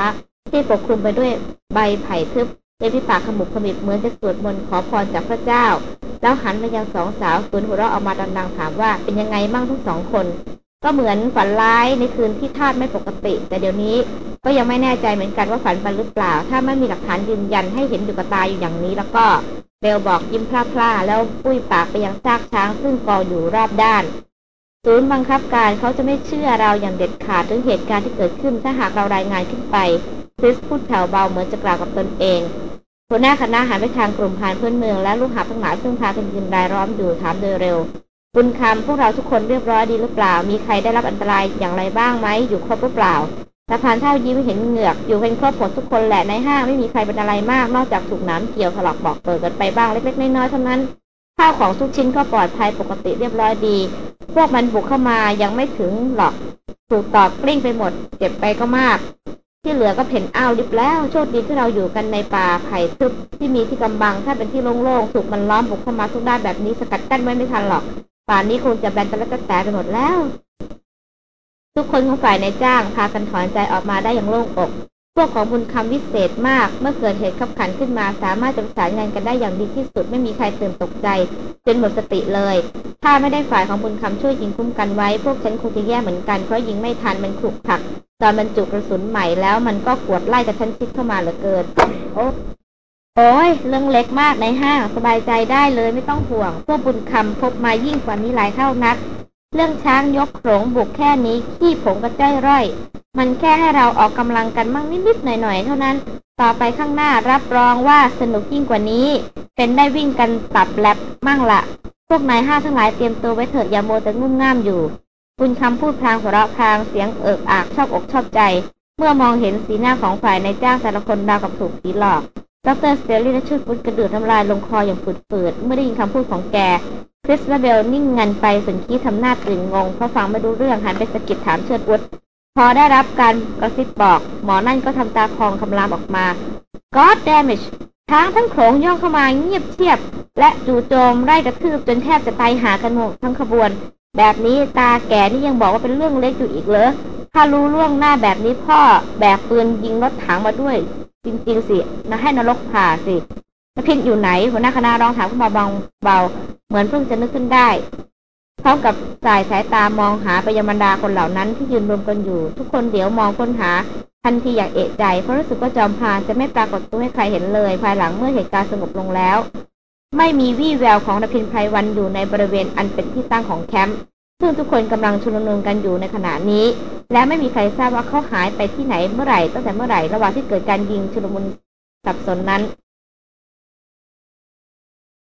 ที่ปกคลุมไปด้วยใบไผ่ทึบ เอพิปากขมุบขมิบเหมือนจะสวดมนต์ขอพรจากพระเจ้า แล้วหันไปยังสองสาวฝืนหัวเราะออกมาดังๆถามว่าเป็นยังไงบ้างทั้งสองคน ก็เหมือนฝันร้ายในคืนที่ธาตุไม่ปกติ แต่เดี๋ยวนี้ก็ยังไม่แน่ใจเหมือนกันว่าฝันไปหรือเปล่า ถ้าไม่มีหลักฐานยืนยันให้เห็นอยู่กับตาอยู่อย่างนี้ แล้วก็เบลบอกยิ้มพลาๆแล้วปุ้ยปากไปยังซากช้างซึ่งกองอยู่รอบด้านศูนย์บังคับการเขาจะไม่เชื่อเราอย่างเด็ดขาดถึงเหตุการณ์ที่เกิดขึ้นถ้าหากเรารายงานขึ้นไปคริสพูดแถวเบาเหมือนจะกล่าวกับตนเอง หัวหน้าคณะหันไปทางกลุ่มพานเพื่อนเมืองและลูกหาทั้งหลายซึ่งพากันยืนรายล้อมอยู่ถามโดยเร็ว บุญคำพวกเราทุกคนเรียบร้อยดีหรือเปล่า มีใครได้รับอันตรายอย่างไรบ้างไหมอยู่ครบหรือเปล่าสะพานเท่ายิ้มเห็นเหงือก อยู่เป็นครอบหมดทุกคนแหละในห้างไม่มีใครเป็นอะไรมากนอกจากถูกน้ำเกี่ยวถลอกบอกเปิดกันไปบ้างเล็กๆน้อยๆเท่านั้นข้าวของทุกชิ้นก็ปลอดภัยปกติเรียบร้อยดี พวกมันบุกเข้ามายังไม่ถึงหรอกถูกตอกกลิ้งไปหมด เจ็บไปก็มาก ที่เหลือก็เพ่นอ้าวริบแล้วโชคดีที่เราอยู่กันในป่าไผ่ทึบที่มีที่กำบังถ้าเป็นที่โล่งๆถูกมันล้อมบุกเข้ามาทุกด้านแบบนี้สกัดกั้นไว้ไม่ทันหรอก ป่านนี้คงจะแบนตะละตะแตไปหมดแล้ว ทุกคนของฝ่ายนายจ้างพากันถอนใจออกมาได้อย่างโล่งอก พวกของบุญคำวิเศษมาก เมื่อเกิดเหตุขับขันขึ้นมา สามารถจะประสานงานกันได้อย่างดีที่สุด ไม่มีใครตื่นตกใจจนหมดสติเลย ถ้าไม่ได้ฝ่ายของบุญคำช่วยยิงคุ้มกันไว้ พวกฉันคงจะแย่เหมือนกันเพราะยิงไม่ทันมันขลุกขลักตอนบรรจุกระสุนใหม่แล้ว มันก็ขวดไล่กระชั้นชิดเข้ามาเหลือเกินโอ้โอ้ยเรื่องเล็กมากในห้างสบายใจได้เลยไม่ต้องห่วง พวกบุญคำพบมายิ่งกว่านี้หลายเท่านัก เรื่องช้างยกโขงบุกแค่นี้ขี้ผงกระจ้อยร่อย มันแค่ให้เราออกกำลังกันมั่งนิดๆหน่อยๆ เท่านั้น ต่อไปข้างหน้ารับรองว่าสนุกยิ่งกว่านี้ เป็นได้วิ่งกันตับแลบมั่งละ พวกนายห้าทั้งหลายเตรียมตัวไว้เถอะอย่าโมแต่งุ่มง่ามอยู่ บุญคำพูดพลางหัวเราะพลางเสียงเอิ๊กอ๊ากชอบอกชอบใจ เมื่อมองเห็นสีหน้าของฝ่ายนายจ้างแต่ละคนราวกับถูกผีหลอก ดร.สแตนลีย์และเชิดวุฒกระเดือกน้ำลายลงคออย่างฝืดๆเมื่อได้ยินคำพูดของแกคริสและเบลล์นิ่งงันไปส่วนคีธทำหน้าตื่นงงเพราะฟังไม่รู้เรื่องหันไปสะกิดถามเชิดวุฒพอได้รับการกระซิบบอก หมอนั่นก็ทำตาพองคำรามออกมา God damn it ช้างทั้งโขลงย่องเข้ามาเงียบเชียบ และจู่โจมไล่กระทืบจนแทบจะตายหากันหมดทั้งขบวน แบบนี้ตาแก่นี่ยังบอกว่าเป็นเรื่องเล็กอยู่อีกเหรอถ้ารู้ล่วงหน้าแบบนี้พ่อแบกปืนยิงรถถังมาด้วย จริง ๆ สินะให้นรกผ่าสินพินอยู่ไหน หัวหน้าคณะร้องถามขึ้นมาเบาๆเหมือนเพิ่งจะนึกขึ้นได้พร้อมกับสายสายตามองหาไปยังบรรดาคนเหล่านั้นที่ยืนรวมกันอยู่ ทุกคนเดี๋ยวมองค้นหาทันทีอย่างเอะใจเพราะรู้สึกว่าจอมพานจะไม่ปรากฏตัวให้ใครเห็นเลย ภายหลังเมื่อเหตุการณ์สงบลงแล้ว ไม่มีวี่แววของรพินไพรวันอยู่ในบริเวณอันเป็นที่ตั้งของแคมป์ ซึ่งทุกคนกำลังชุลนุมกันอยู่ในขณะนี้ และไม่มีใครทราบว่าเขาหายไปที่ไหนเมื่อไหร่ตั้งแต่เมื่อไหร่ระหว่างที่เกิดการยิงชุลมุนสับสนนั้น